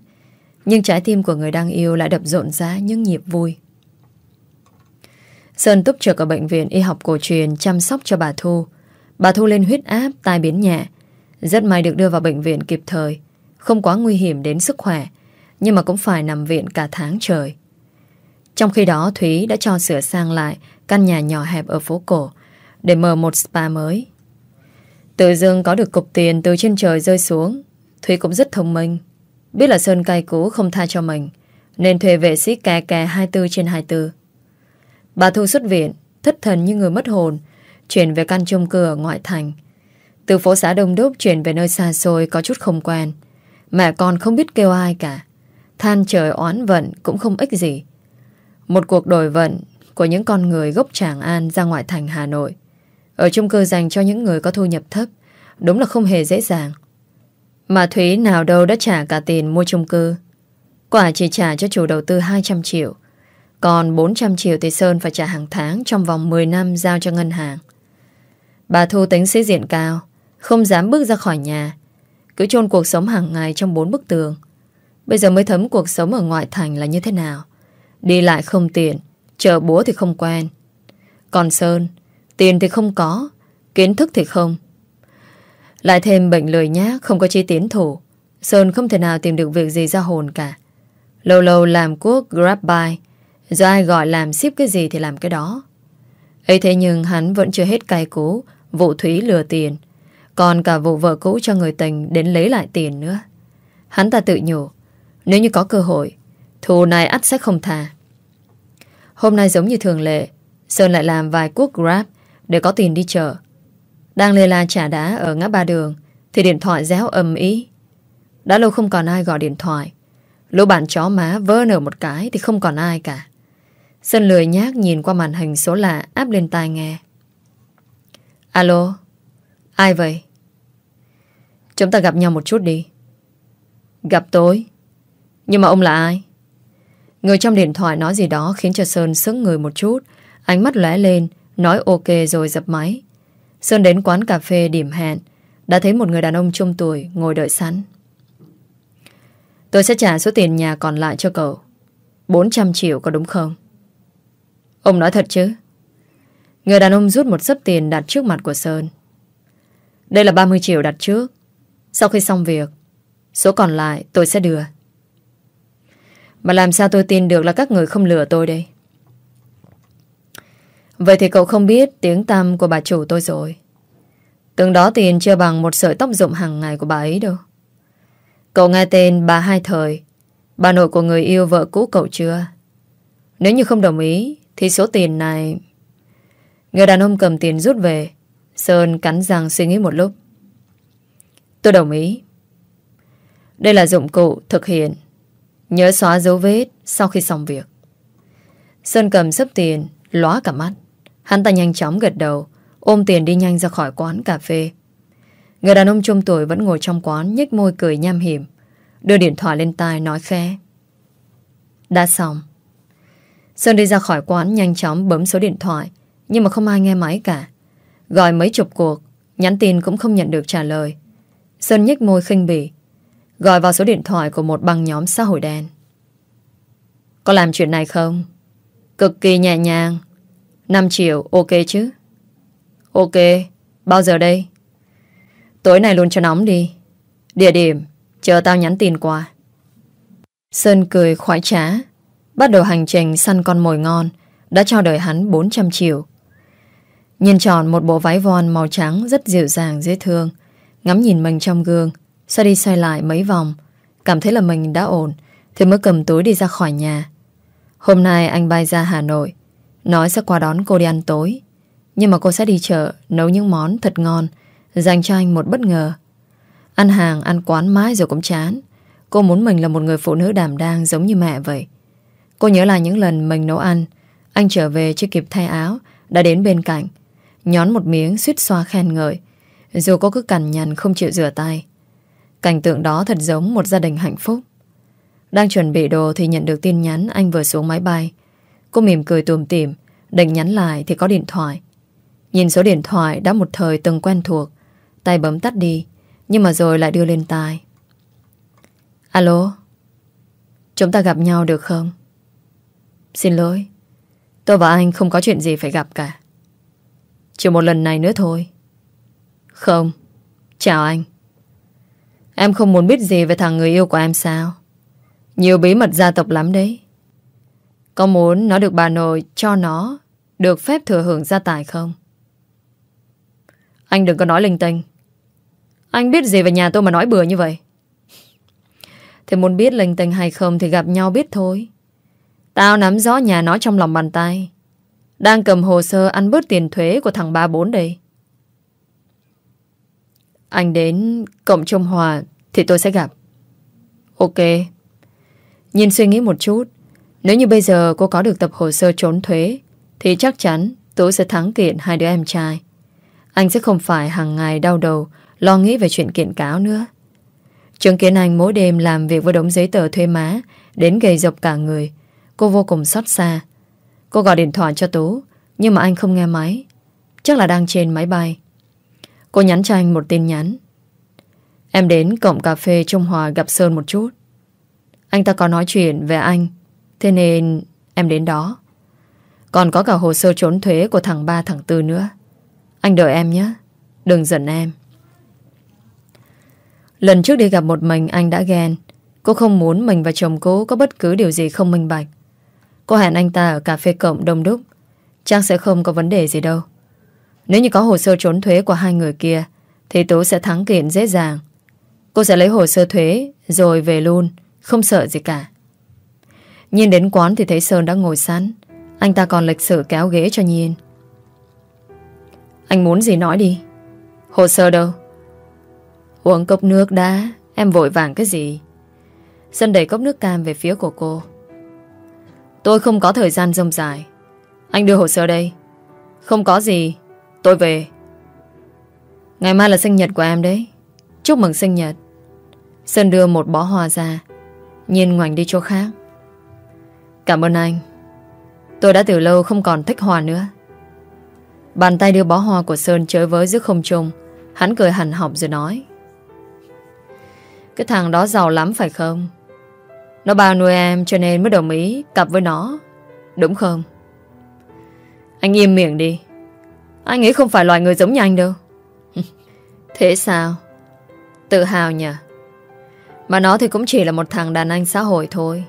Nhưng trái tim của người đang yêu lại đập rộn rã những nhịp vui. Sơn túc trực ở bệnh viện y học cổ truyền chăm sóc cho bà Thu. Bà Thu lên huyết áp, tai biến nhẹ. Rất may được đưa vào bệnh viện kịp thời. Không quá nguy hiểm đến sức khỏe, nhưng mà cũng phải nằm viện cả tháng trời. Trong khi đó Thúy đã cho sửa sang lại căn nhà nhỏ hẹp ở phố cổ để mở một spa mới. Tự dưng có được cục tiền từ trên trời rơi xuống Thúy cũng rất thông minh Biết là Sơn cay cú không tha cho mình Nên thuê vệ sĩ kè kè 24 trên 24 Bà Thu xuất viện Thất thần như người mất hồn Chuyển về căn chung cư ở ngoại thành Từ phố xã Đông Đúc chuyển về nơi xa xôi Có chút không quen Mẹ con không biết kêu ai cả. Than trời oán vận cũng không ích gì. Một cuộc đổi vận Của những con người gốc Tràng An ra ngoại thành Hà Nội. Ở chung cư dành cho những người có thu nhập thấp, Đúng là không hề dễ dàng. Mà Thúy nào đâu đã trả cả tiền mua chung cư. Quả chỉ trả cho chủ đầu tư 200 triệu. Còn 400 triệu thì Sơn phải trả hàng tháng Trong vòng 10 năm giao cho ngân hàng. Bà Thu tính sĩ diện cao, Không dám bước ra khỏi nhà. Cứ chôn cuộc sống hàng ngày trong bốn bức tường. Bây giờ mới thấm cuộc sống ở ngoại thành là như thế nào? Đi lại không tiện, Chờ bố thì không quen. Còn Sơn, Tiền thì không có, Kiến thức thì không. Lại thêm bệnh lười nhác, Không có chi tiến thủ. Sơn không thể nào tìm được việc gì ra hồn cả. Lâu lâu làm cuốc grab by do ai gọi làm ship cái gì thì làm cái đó. Ấy thế nhưng hắn vẫn chưa hết cay cú, Vụ Thúy lừa tiền. Còn cả vụ vợ cũ cho người tình Đến lấy lại tiền nữa. Hắn ta tự nhủ, Nếu như có cơ hội, Thù này ắt sẽ không thà Hôm nay giống như thường lệ, Sơn lại làm vài cuốc grab Để có tiền đi chợ. Đang lê la trả đá ở ngã ba đường, Thì điện thoại réo ầm ý Đã lâu không còn ai gọi điện thoại. Lũ bạn chó má vơ nở một cái Thì không còn ai cả. Sơn lười nhác nhìn qua màn hình số lạ Áp lên tai nghe. Alo, Ai vậy? Chúng ta gặp nhau một chút đi. Gặp tối Nhưng mà ông là ai? Người trong điện thoại nói gì đó Khiến cho Sơn sững người một chút. Ánh mắt lóe lên, Nói ok rồi dập máy. Sơn đến quán cà phê điểm hẹn. Đã thấy một người đàn ông trung tuổi ngồi đợi sẵn. Tôi sẽ trả số tiền nhà còn lại cho cậu. 400 triệu có đúng không? Ông nói thật chứ? Người đàn ông rút một sấp tiền đặt trước mặt của Sơn. Đây là 30 triệu đặt trước. Sau khi xong việc, Số còn lại tôi sẽ đưa. Mà làm sao tôi tin được là các người không lừa tôi đây? Vậy thì cậu không biết tiếng tăm của bà chủ tôi rồi. Từng đó tiền chưa bằng một sợi tóc rụng hàng ngày của bà ấy đâu. Cậu nghe tên bà hai thời. Bà nội của người yêu vợ cũ cậu chưa? Nếu như không đồng ý, Thì số tiền này. Người đàn ông cầm tiền rút về, Sơn cắn răng suy nghĩ một lúc. Tôi đồng ý. Đây là dụng cụ thực hiện. Nhớ xóa dấu vết Sau khi xong việc. Sơn cầm sấp tiền, Lóa cả mắt. Hắn ta nhanh chóng gật đầu, Ôm tiền đi nhanh ra khỏi quán cà phê. Người đàn ông trung tuổi vẫn ngồi trong quán nhếch môi cười nham hiểm, Đưa điện thoại lên tai nói khẽ. Đã xong. Sơn đi ra khỏi quán nhanh chóng bấm số điện thoại, Nhưng mà không ai nghe máy cả. Gọi mấy chục cuộc, Nhắn tin cũng không nhận được trả lời. Sơn nhếch môi khinh bỉ Gọi vào số điện thoại của một băng nhóm xã hội đen Có làm chuyện này không? Cực kỳ nhẹ nhàng 5 triệu ok chứ? Ok, bao giờ đây? Tối nay luôn cho nóng đi Địa điểm Chờ tao nhắn tin qua Sơn cười khoái trá Bắt đầu hành trình săn con mồi ngon Đã cho đời hắn 400 triệu Nhìn tròn một bộ váy von màu trắng Rất dịu dàng dễ thương Ngắm nhìn mình trong gương. Xoay đi xoay lại mấy vòng. Cảm thấy là mình đã ổn. Thì mới cầm túi đi ra khỏi nhà. Hôm nay anh bay ra Hà Nội. Nói sẽ qua đón cô đi ăn tối. Nhưng mà cô sẽ đi chợ Nấu những món thật ngon Dành cho anh một bất ngờ. Ăn hàng, ăn quán mãi rồi cũng chán. Cô muốn mình là một người phụ nữ đảm đang Giống như mẹ vậy. Cô nhớ lại những lần mình nấu ăn. Anh trở về chưa kịp thay áo Đã đến bên cạnh. Nhón một miếng suýt xoa khen ngợi. Dù cô cứ cằn nhằn không chịu rửa tay, Cảnh tượng đó thật giống một gia đình hạnh phúc. Đang chuẩn bị đồ thì nhận được tin nhắn Anh vừa xuống máy bay. Cô mỉm cười tùm tìm, Định nhắn lại thì có điện thoại. Nhìn số điện thoại đã một thời từng quen thuộc, Tay bấm tắt đi, Nhưng mà rồi lại đưa lên tai. Alo, Chúng ta gặp nhau được không? Xin lỗi, Tôi và anh không có chuyện gì phải gặp cả. Chỉ một lần này nữa thôi. Không. Chào anh. Em không muốn biết gì về thằng người yêu của em sao? Nhiều bí mật gia tộc lắm đấy. Có muốn nó được bà nội cho nó Được phép thừa hưởng gia tài không? Anh đừng có nói linh tinh. Anh biết gì về nhà tôi mà nói bừa như vậy? Thì muốn biết linh tinh hay không Thì gặp nhau biết thôi. Tao nắm rõ nhà nó trong lòng bàn tay. Đang cầm hồ sơ ăn bớt tiền thuế Của thằng ba bốn đây. Anh đến Cộng Trung Hòa Thì tôi sẽ gặp. Ok. Nhìn suy nghĩ một chút, Nếu như bây giờ cô có được tập hồ sơ trốn thuế, Thì chắc chắn Tú sẽ thắng kiện hai đứa em trai. Anh sẽ không phải hàng ngày đau đầu, Lo nghĩ về chuyện kiện cáo nữa. Chứng kiến anh mỗi đêm làm việc với đống giấy tờ thuê má, Đến gầy dọc cả người, Cô vô cùng xót xa. Cô gọi điện thoại cho Tú, Nhưng mà anh không nghe máy. Chắc là đang trên máy bay. Cô nhắn cho anh một tin nhắn. Em đến cổng cà phê Trung Hòa gặp Sơn một chút. Anh ta có nói chuyện về anh, Thế nên em đến đó. Còn có cả hồ sơ trốn thuế Của thằng ba, thằng tư nữa. Anh đợi em nhé, Đừng giận em. Lần trước đi gặp một mình anh đã ghen. Cô không muốn mình và chồng cô Có bất cứ điều gì không minh bạch. Cô hẹn anh ta ở cà phê cộng đông đúc. Chắc sẽ không có vấn đề gì đâu. Nếu như có hồ sơ trốn thuế của hai người kia, Thì Tú sẽ thắng kiện dễ dàng. Cô sẽ lấy hồ sơ thuế, Rồi về luôn, Không sợ gì cả. Nhiên đến quán thì thấy Sơn đã ngồi sẵn. Anh ta còn lịch sự kéo ghế cho Nhiên. Anh muốn gì nói đi. Hồ sơ đâu? Uống cốc nước đã, Em vội vàng cái gì? Sơn đẩy cốc nước cam về phía của cô. Tôi không có thời gian rông dài. Anh đưa hồ sơ đây. Không có gì. Tôi về. Ngày mai là sinh nhật của em đấy. Chúc mừng sinh nhật. Sơn đưa một bó hoa ra, Nhìn ngoảnh đi chỗ khác. Cảm ơn anh. Tôi đã từ lâu không còn thích hoa nữa. Bàn tay đưa bó hoa của Sơn chơi với giữa không trung. Hắn cười hẳn học rồi nói. Cái thằng đó giàu lắm phải không? Nó bao nuôi em cho nên mới đồng ý Cặp với nó. Đúng không? Anh im miệng đi. Anh ấy không phải loài người giống như anh đâu. Thế sao? Tự hào nhỉ? Mà nó thì cũng chỉ là một thằng đàn anh xã hội thôi.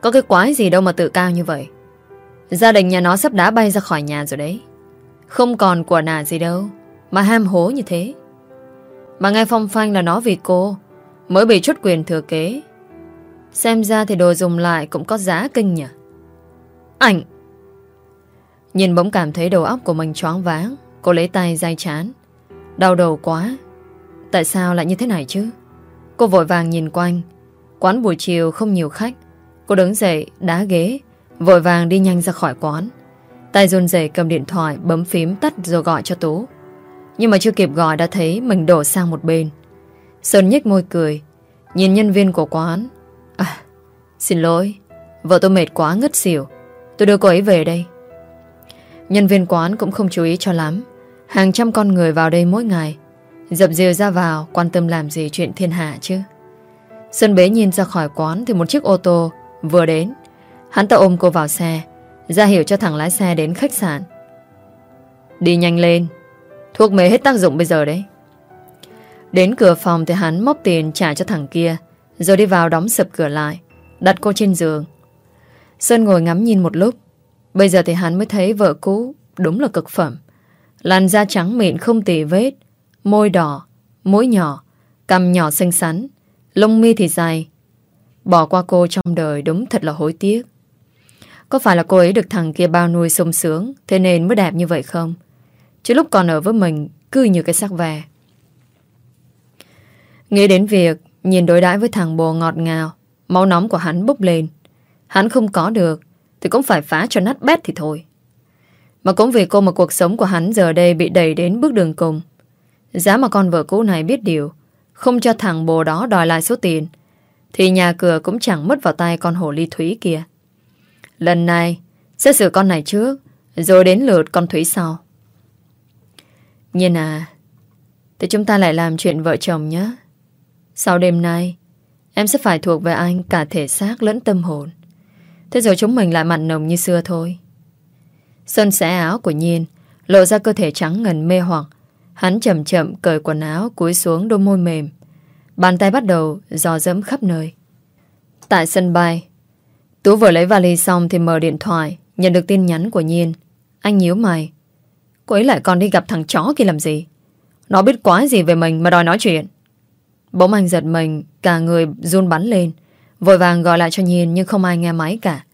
Có cái quái gì đâu mà tự cao như vậy. Gia đình nhà nó sắp đá bay ra khỏi nhà rồi đấy. Không còn của nà gì đâu, Mà ham hố như thế. Mà nghe phong phanh là nó vì cô, Mới bị chút quyền thừa kế. Xem ra thì đồ dùng lại Cũng có giá kinh nhỉ? Ảnh! Nhìn bỗng cảm thấy đầu óc của mình choáng váng, Cô lấy tay dai chán. Đau đầu quá. Tại sao lại như thế này chứ? Cô vội vàng nhìn quanh. Quán buổi chiều không nhiều khách. Cô đứng dậy, đá ghế, Vội vàng đi nhanh ra khỏi quán. Tay run rẩy cầm điện thoại, Bấm phím tắt rồi gọi cho Tú. Nhưng mà chưa kịp gọi đã thấy mình đổ sang một bên. Sơn nhếch môi cười. Nhìn nhân viên của quán. À xin lỗi. Vợ tôi mệt quá, ngất xỉu. Tôi đưa cô ấy về đây. Nhân viên quán cũng không chú ý cho lắm. Hàng trăm con người vào đây mỗi ngày. Dập dìu ra vào, Quan tâm làm gì chuyện thiên hạ chứ? Sơn bế nhìn ra khỏi quán Thì một chiếc ô tô vừa đến. Hắn ta ôm cô vào xe, ra hiểu cho thằng lái xe đến khách sạn. Đi nhanh lên. Thuốc mê hết tác dụng bây giờ đấy. Đến cửa phòng thì hắn móc tiền trả cho thằng kia, Rồi đi vào đóng sập cửa lại, Đặt cô trên giường. Sơn ngồi ngắm nhìn một lúc. Bây giờ thì hắn mới thấy vợ cũ Đúng là cực phẩm. Làn da trắng mịn không tỉ vết Môi đỏ, mũi nhỏ Cằm nhỏ xinh xắn Lông mi thì dài. Bỏ qua cô trong đời đúng thật là hối tiếc. Có phải là cô ấy được thằng kia bao nuôi sung sướng Thế nên mới đẹp như vậy không? Chứ lúc còn ở với mình Cứ như cái sắc vè. Nghĩ đến việc Nhìn đối đãi với thằng bồ ngọt ngào Máu nóng của hắn bốc lên. Hắn không có được thì cũng phải phá cho nát bét thì thôi. Mà cũng vì cô mà cuộc sống của hắn giờ đây Bị đẩy đến bước đường cùng. Giá mà con vợ cũ này biết điều, Không cho thằng bồ đó đòi lại số tiền, Thì nhà cửa cũng chẳng mất vào tay con hồ ly thúy kia. Lần này, Xét xử con này trước, Rồi đến lượt con Thúy sau. Nhiên à Thì chúng ta lại làm chuyện vợ chồng nhé. Sau đêm nay, Em sẽ phải thuộc về anh Cả thể xác lẫn tâm hồn. Thế rồi chúng mình lại mặn nồng như xưa thôi. Sơn xẻ áo của Nhiên, Lộ ra cơ thể trắng ngần mê hoặc. Hắn chậm chậm cởi quần áo Cúi xuống đôi môi mềm. Bàn tay bắt đầu dò dẫm khắp nơi. Tại sân bay, Tú vừa lấy vali xong thì mở điện thoại, Nhận được tin nhắn của Nhiên. Anh nhíu mày. Cô ấy lại còn đi gặp thằng chó kia làm gì? Nó biết quá gì về mình mà đòi nói chuyện. Bỗng anh giật mình, Cả người run bắn lên. Vội vàng gọi lại cho Nhiên nhưng không ai nghe máy cả.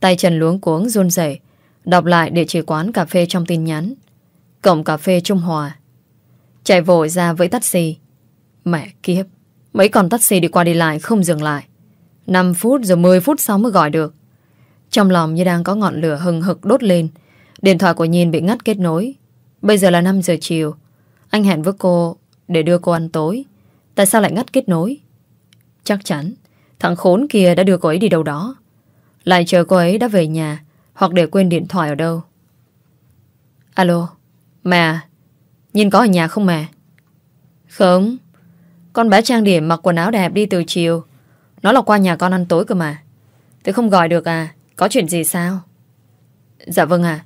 Tay Trần luống cuống run rẩy, Đọc lại địa chỉ quán cà phê trong tin nhắn. Cổng cà phê Trung Hòa. Chạy vội ra với taxi. Mẹ kiếp, Mấy con taxi đi qua đi lại không dừng lại. 5 phút rồi 10 phút sau mới gọi được. Trong lòng như đang có ngọn lửa hừng hực đốt lên. Điện thoại của Nhiên bị ngắt kết nối. Bây giờ là 5 giờ chiều. Anh hẹn với cô để đưa cô ăn tối. Tại sao lại ngắt kết nối? Chắc chắn. Thằng khốn kia đã đưa cô ấy đi đâu đó. Lại chờ cô ấy đã về nhà, Hoặc để quên điện thoại ở đâu. Alo, Mẹ à, Nhìn có ở nhà không mẹ? Không, Con bé trang điểm mặc quần áo đẹp đi từ chiều. Nó là qua nhà con ăn tối cơ mà. Tôi không gọi được à Có chuyện gì sao? Dạ vâng à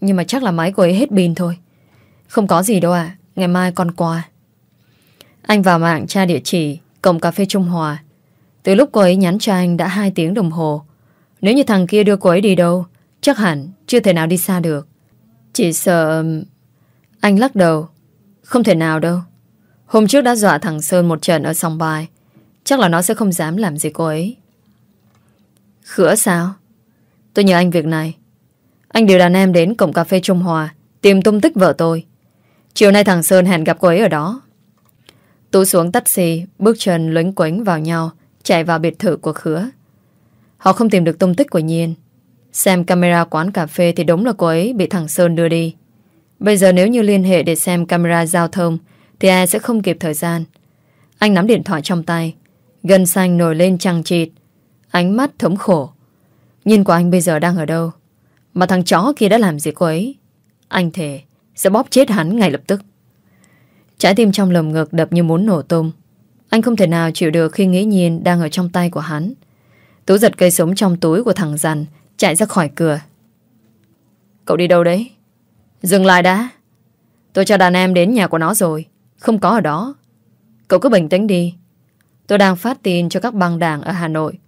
Nhưng mà chắc là máy của ấy hết pin thôi. Không có gì đâu à Ngày mai con qua. Anh vào mạng tra địa chỉ Cổng cà phê Trung Hòa từ lúc cô ấy nhắn cho anh đã 2 tiếng đồng hồ. Nếu như thằng kia đưa cô ấy đi đâu Chắc hẳn chưa thể nào đi xa được. Chỉ sợ um, Anh lắc đầu. Không thể nào đâu. Hôm trước đã dọa thằng Sơn một trận ở sòng bài. Chắc là nó sẽ không dám làm gì cô ấy. Khửa sao? Tôi nhờ anh việc này. Anh điều đàn em đến cổng cà phê Trung Hòa Tìm tung tích vợ tôi. Chiều nay thằng Sơn hẹn gặp cô ấy ở đó. Tú xuống taxi, bước chân luống quánh vào nhau, chạy vào biệt thự của Khứa. Họ không tìm được tung tích của Nhiên. Xem camera quán cà phê thì đúng là cô ấy bị thằng Sơn đưa đi. Bây giờ nếu như liên hệ để xem camera giao thông thì ai sẽ không kịp thời gian. Anh nắm điện thoại trong tay, gân xanh nổi lên trăng chịt, ánh mắt thống khổ. Nhìn của anh bây giờ đang ở đâu? Mà thằng chó kia đã làm gì cô ấy? Anh thề sẽ bóp chết hắn ngay lập tức. Trái tim trong lồng ngực đập như muốn nổ tung. Anh không thể nào chịu được khi nghĩ nhiên đang ở trong tay của hắn. Tú giật cây súng trong túi của thằng Dằn, chạy ra khỏi cửa. Cậu đi đâu đấy? Dừng lại đã. Tôi cho đàn em đến nhà của nó rồi. Không có ở đó. Cậu cứ bình tĩnh đi. Tôi đang phát tin cho các băng đảng ở Hà Nội.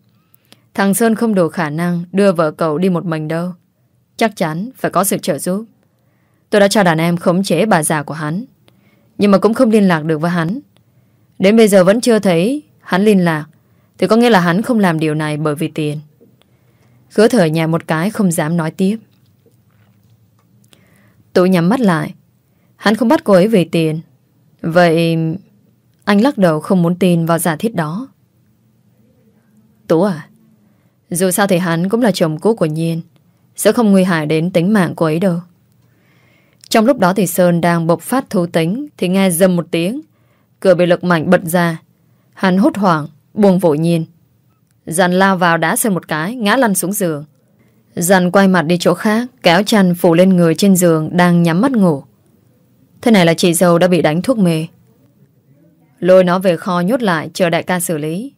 Thằng Sơn không đủ khả năng đưa vợ cậu đi một mình đâu. Chắc chắn phải có sự trợ giúp. Tôi đã cho đàn em khống chế bà già của hắn. Nhưng mà cũng không liên lạc được với hắn. Đến bây giờ vẫn chưa thấy hắn liên lạc. Thì có nghĩa là hắn không làm điều này bởi vì tiền. Khứa thở nhẹ một cái không dám nói tiếp. Tôi nhắm mắt lại. Hắn không bắt cô ấy về tiền. Vậy anh lắc đầu không muốn tin vào giả thiết đó. Tú à? Dù sao thì hắn cũng là chồng cũ của Nhiên. Sẽ không nguy hại đến tính mạng cô ấy đâu. Trong lúc đó thì Sơn đang bộc phát thú tính thì nghe dâm một tiếng. Cửa bị lực mạnh bật ra. Hắn hốt hoảng, buông vội nhìn. Dàn lao vào đá Sơn một cái, ngã lăn xuống giường. Dàn quay mặt đi chỗ khác, kéo chăn phủ lên người trên giường đang nhắm mắt ngủ. Thế này là chị dâu đã bị đánh thuốc mê. Lôi nó về kho nhốt lại chờ đại ca xử lý.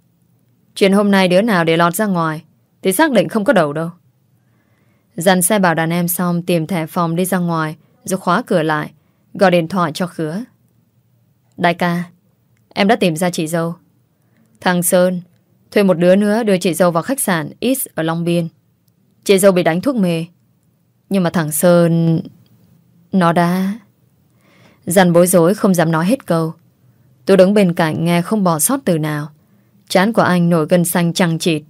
Chuyện hôm nay đứa nào để lọt ra ngoài thì xác định không có đầu đâu. Dàn xe bảo đàn em xong tìm thẻ phòng đi ra ngoài rồi khóa cửa lại gọi điện thoại cho khứa. Đại ca, em đã tìm ra chị dâu. Thằng Sơn thuê một đứa nữa đưa chị dâu vào khách sạn X ở Long Biên. Chị dâu bị đánh thuốc mê. Nhưng mà thằng Sơn... Nó đã... dằn bối rối không dám nói hết câu. Tôi đứng bên cạnh nghe không bỏ sót từ nào. Chán của anh nổi gân xanh chằng chịt.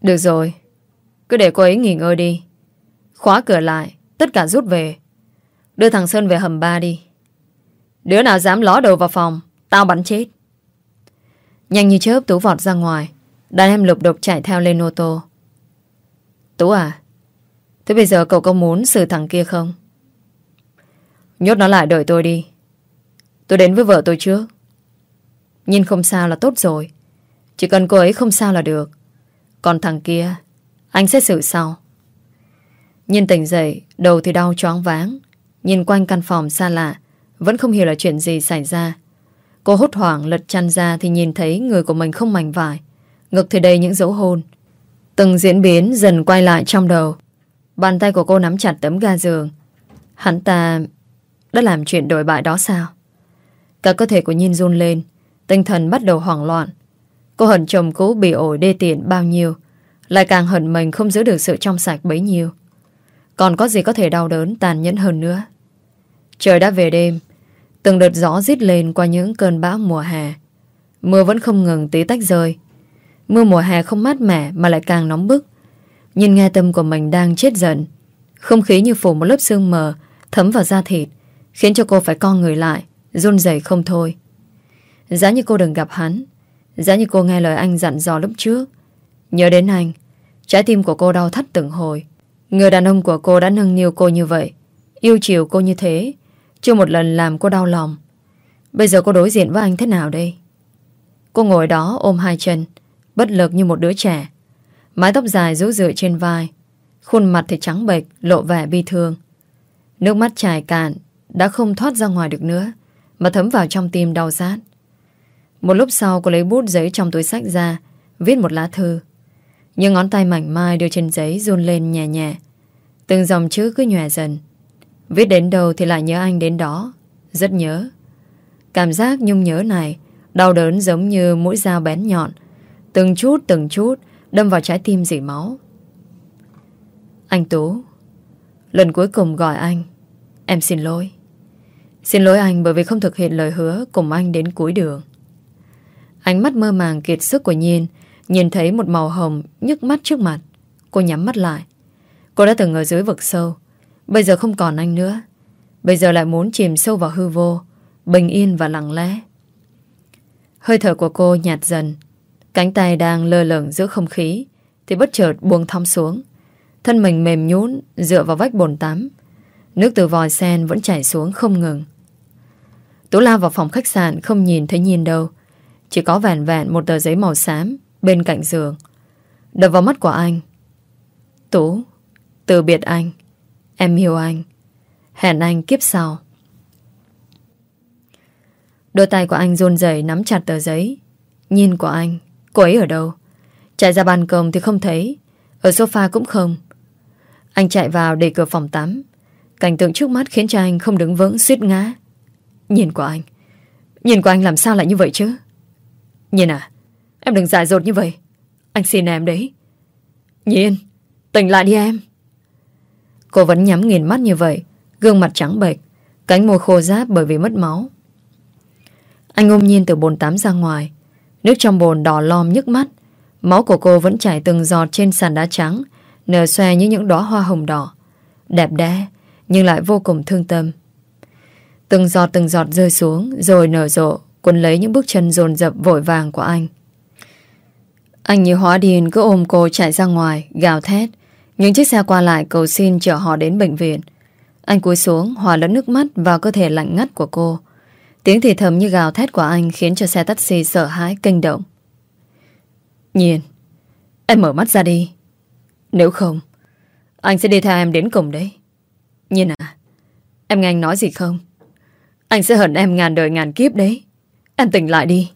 Được rồi. Cứ để cô ấy nghỉ ngơi đi. Khóa cửa lại. Tất cả rút về. Đưa thằng Sơn về hầm ba đi. Đứa nào dám ló đầu vào phòng. Tao bắn chết. Nhanh như chớp Tú vọt ra ngoài. Đàn em lục đục chạy theo lên ô tô. Tú à? Thế bây giờ cậu có muốn xử thằng kia không? Nhốt nó lại đợi tôi đi. Tôi đến với vợ tôi trước. Nhìn không sao là tốt rồi. Chỉ cần cô ấy không sao là được. Còn thằng kia, anh sẽ xử sau. Nhìn tỉnh dậy, đầu thì đau choáng váng. Nhìn quanh căn phòng xa lạ, vẫn không hiểu là chuyện gì xảy ra. Cô hốt hoảng lật chăn ra thì nhìn thấy người của mình không mảnh vải. Ngực thì đầy những dấu hôn. Từng diễn biến dần quay lại trong đầu. Bàn tay của cô nắm chặt tấm ga giường. Hắn ta đã làm chuyện đổi bại đó sao? Cả cơ thể của Nhiên run lên, tinh thần bắt đầu hoảng loạn. Cô hận chồng cũ bị ổi đê tiện bao nhiêu, lại càng hận mình không giữ được sự trong sạch bấy nhiêu. Còn có gì có thể đau đớn tàn nhẫn hơn nữa. Trời đã về đêm, từng đợt gió rít lên qua những cơn bão mùa hè. Mưa vẫn không ngừng tí tách rơi. Mưa mùa hè không mát mẻ mà lại càng nóng bức. Nhìn nghe tâm của mình đang chết dần. Không khí như phủ một lớp sương mờ thấm vào da thịt, khiến cho cô phải con người lại, run rẩy không thôi. Giá như cô đừng gặp hắn, giá như cô nghe lời anh dặn dò lúc trước. Nhớ đến anh, trái tim của cô đau thắt từng hồi. Người đàn ông của cô đã nâng niu cô như vậy, yêu chiều cô như thế, chưa một lần làm cô đau lòng. Bây giờ cô đối diện với anh thế nào đây? Cô ngồi đó ôm hai chân, bất lực như một đứa trẻ. Mái tóc dài rũ rượi trên vai, khuôn mặt thì trắng bệch, lộ vẻ bi thương. Nước mắt trải cạn, đã không thoát ra ngoài được nữa, mà thấm vào trong tim đau rát. Một lúc sau cô lấy bút giấy trong túi sách ra, viết một lá thư. Nhưng ngón tay mảnh mai đưa trên giấy run lên nhẹ nhẹ. Từng dòng chữ cứ nhòe dần. Viết đến đâu thì lại nhớ anh đến đó. Rất nhớ. Cảm giác nhung nhớ này, đau đớn giống như mũi dao bén nhọn. Từng chút từng chút đâm vào trái tim dỉ máu. Anh Tú, lần cuối cùng gọi anh, em xin lỗi. Xin lỗi anh bởi vì không thực hiện lời hứa cùng anh đến cuối đường. Ánh mắt mơ màng kiệt sức của Nhiên nhìn thấy một màu hồng nhức mắt trước mặt. Cô nhắm mắt lại. Cô đã từng ở dưới vực sâu. Bây giờ không còn anh nữa. Bây giờ lại muốn chìm sâu vào hư vô, bình yên và lặng lẽ. Hơi thở của cô nhạt dần. Cánh tay đang lơ lửng giữa không khí Thì bất chợt buông thong xuống. Thân mình mềm nhún Dựa vào vách bồn tắm. Nước từ vòi sen vẫn chảy xuống không ngừng. Tú lao vào phòng khách sạn Không nhìn thấy nhìn đâu. Chỉ có vẹn vẹn một tờ giấy màu xám Bên cạnh giường. Đập vào mắt của anh. Tú Từ biệt anh. Em yêu anh. Hẹn anh kiếp sau. Đôi tay của anh run rẩy nắm chặt tờ giấy. Nhìn của anh, Cô ấy ở đâu? Chạy ra ban công thì không thấy. Ở sofa cũng không. Anh chạy vào để cửa phòng tắm. Cảnh tượng trước mắt khiến cho anh không đứng vững, suýt ngã. Nhìn của anh. Nhìn của anh làm sao lại như vậy chứ? Nhìn à? Em đừng dại dột như vậy. Anh xin em đấy. Nhìn, Tỉnh lại đi em. Cô vẫn nhắm nghiền mắt như vậy, Gương mặt trắng bệch, Cánh môi khô ráp bởi vì mất máu. Anh ôm nhiên từ bồn tắm ra ngoài, Nước trong bồn đỏ lom nhức mắt, Máu của cô vẫn chảy từng giọt trên sàn đá trắng, Nở xòe như những đóa hoa hồng đỏ. Đẹp đẽ, Nhưng lại vô cùng thương tâm. Từng giọt từng giọt rơi xuống, Rồi nở rộ Quân lấy những bước chân dồn dập vội vàng của anh. Anh như hóa điên cứ ôm cô chạy ra ngoài, Gào thét. Những chiếc xe qua lại cầu xin chở họ đến bệnh viện. Anh cúi xuống, Hòa lẫn nước mắt vào cơ thể lạnh ngắt của cô. Tiếng thì thầm như gào thét của anh Khiến cho xe taxi sợ hãi, kinh động. Nhiên Em mở mắt ra đi. Nếu không, Anh sẽ đi theo em đến cùng đấy. Nhiên à Em nghe anh nói gì không? Anh sẽ hận em ngàn đời ngàn kiếp đấy. Em tỉnh lại đi.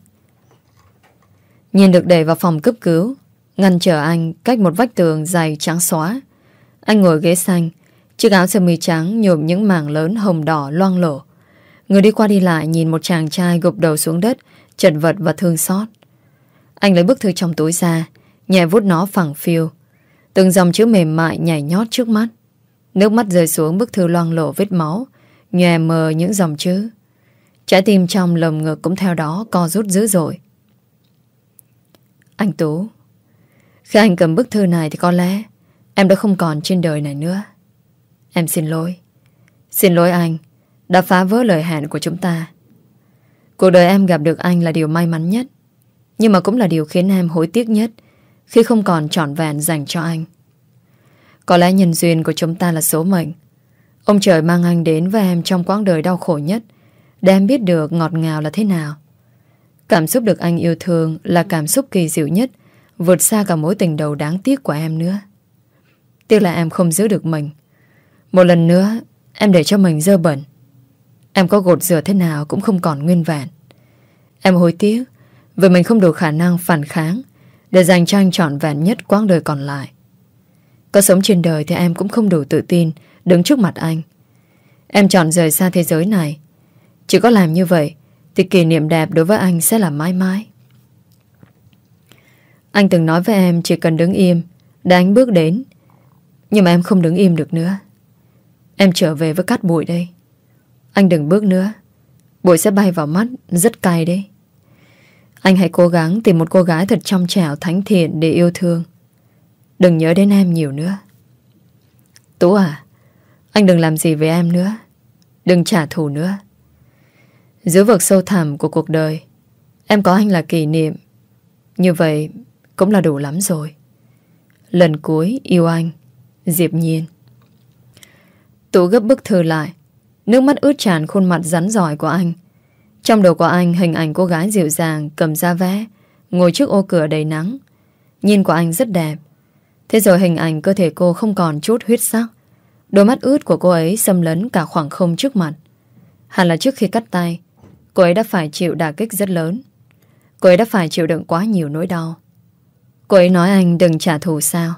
Nhiên được đẩy vào phòng cấp cứu Ngăn trở anh cách một vách tường dày trắng xóa. Anh ngồi ghế xanh, Chiếc áo sơ mi trắng nhộm những mảng lớn hồng đỏ loang lổ. Người đi qua đi lại nhìn một chàng trai gục đầu xuống đất, Chật vật và thương xót. Anh lấy bức thư trong túi ra, Nhẹ vút nó phẳng phiêu Từng dòng chữ mềm mại nhảy nhót trước mắt. Nước mắt rơi xuống bức thư loang lổ vết máu, Nhòe mờ những dòng chữ. Trái tim trong lồng ngực cũng theo đó Co rút dữ dội. Anh Tú. Khi anh cầm bức thư này thì có lẽ Em đã không còn trên đời này nữa. Em xin lỗi. Xin lỗi anh Đã phá vỡ lời hẹn của chúng ta. Cuộc đời em gặp được anh là điều may mắn nhất, Nhưng mà cũng là điều khiến em hối tiếc nhất Khi không còn trọn vẹn dành cho anh. Có lẽ nhân duyên của chúng ta là số mệnh. Ông trời mang anh đến với em trong quãng đời đau khổ nhất Để em biết được ngọt ngào là thế nào. Cảm xúc được anh yêu thương Là cảm xúc kỳ diệu nhất Vượt xa cả mối tình đầu đáng tiếc của em nữa. Tiếc là em không giữ được mình. Một lần nữa, Em để cho mình dơ bẩn. Em có gột rửa thế nào cũng không còn nguyên vẹn. Em hối tiếc Vì mình không đủ khả năng phản kháng Để dành cho anh trọn vẹn nhất quãng đời còn lại. Có sống trên đời Thì em cũng không đủ tự tin Đứng trước mặt anh. Em chọn rời xa thế giới này. Chỉ có làm như vậy Thì kỷ niệm đẹp đối với anh sẽ là mãi mãi. Anh từng nói với em Chỉ cần đứng im Để anh bước đến. Nhưng mà em không đứng im được nữa. Em trở về với cát bụi đây. Anh đừng bước nữa. Bụi sẽ bay vào mắt, Rất cay đấy. Anh hãy cố gắng tìm một cô gái thật trong trẻo, thánh thiện để yêu thương. Đừng nhớ đến em nhiều nữa. Tú à Anh đừng làm gì với em nữa. Đừng trả thù nữa. Giữa vực sâu thẳm của cuộc đời, Em có anh là kỷ niệm. Như vậy cũng là đủ lắm rồi. Lần cuối, yêu anh, Diệp Nhiên. Tú gấp bức thư lại, Nước mắt ướt tràn khuôn mặt rắn giỏi của anh. Trong đầu của anh, hình ảnh cô gái dịu dàng, Cầm ra vé, Ngồi trước ô cửa đầy nắng. Nhìn của anh rất đẹp. Thế rồi hình ảnh cơ thể cô không còn chút huyết sắc. Đôi mắt ướt của cô ấy xâm lấn cả khoảng không trước mặt. Hẳn là trước khi cắt tay, Cô ấy đã phải chịu đả kích rất lớn. Cô ấy đã phải chịu đựng quá nhiều nỗi đau. Cô ấy nói anh đừng trả thù sao?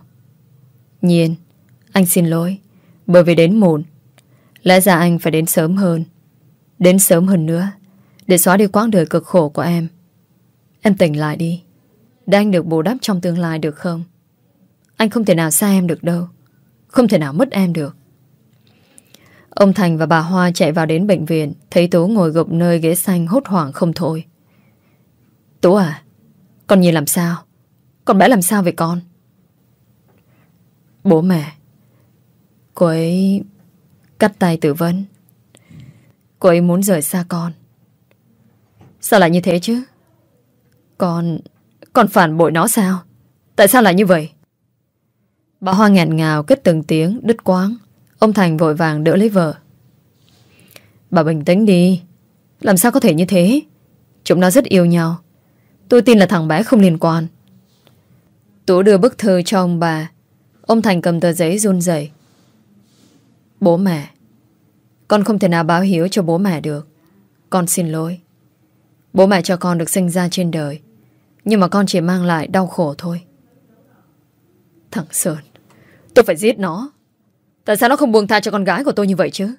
Nhiên, Anh xin lỗi, Bởi vì đến muộn. Lẽ ra anh phải đến sớm hơn. Đến sớm hơn nữa, Để xóa đi quãng đời cực khổ của em. Em tỉnh lại đi. Để anh được bù đắp trong tương lai được không? Anh không thể nào xa em được đâu. Không thể nào mất em được. Ông Thành và bà Hoa chạy vào đến bệnh viện, Thấy Tú ngồi gục nơi ghế xanh hốt hoảng không thôi. Tú à Con nhìn làm sao? Con bé làm sao về con Bố mẹ, Cô ấy Cắt tay tử vấn Cô ấy muốn rời xa con Sao lại như thế chứ Con... Con phản bội nó sao? Tại sao lại như vậy? Bà Hoa nghẹn ngào kết từng tiếng, đứt quáng. Ông Thành vội vàng đỡ lấy vợ. Bà bình tĩnh đi. Làm sao có thể như thế? Chúng nó rất yêu nhau. Tôi tin là thằng bé không liên quan. Tú đưa bức thư cho ông bà. Ông Thành cầm tờ giấy run rẩy. Bố mẹ. Con không thể nào báo hiếu cho bố mẹ được. Con xin lỗi. Bố mẹ cho con được sinh ra trên đời. Nhưng mà con chỉ mang lại đau khổ thôi. Thằng Sơn. Tôi phải giết nó. Tại sao nó không buông tha cho con gái của tôi như vậy chứ?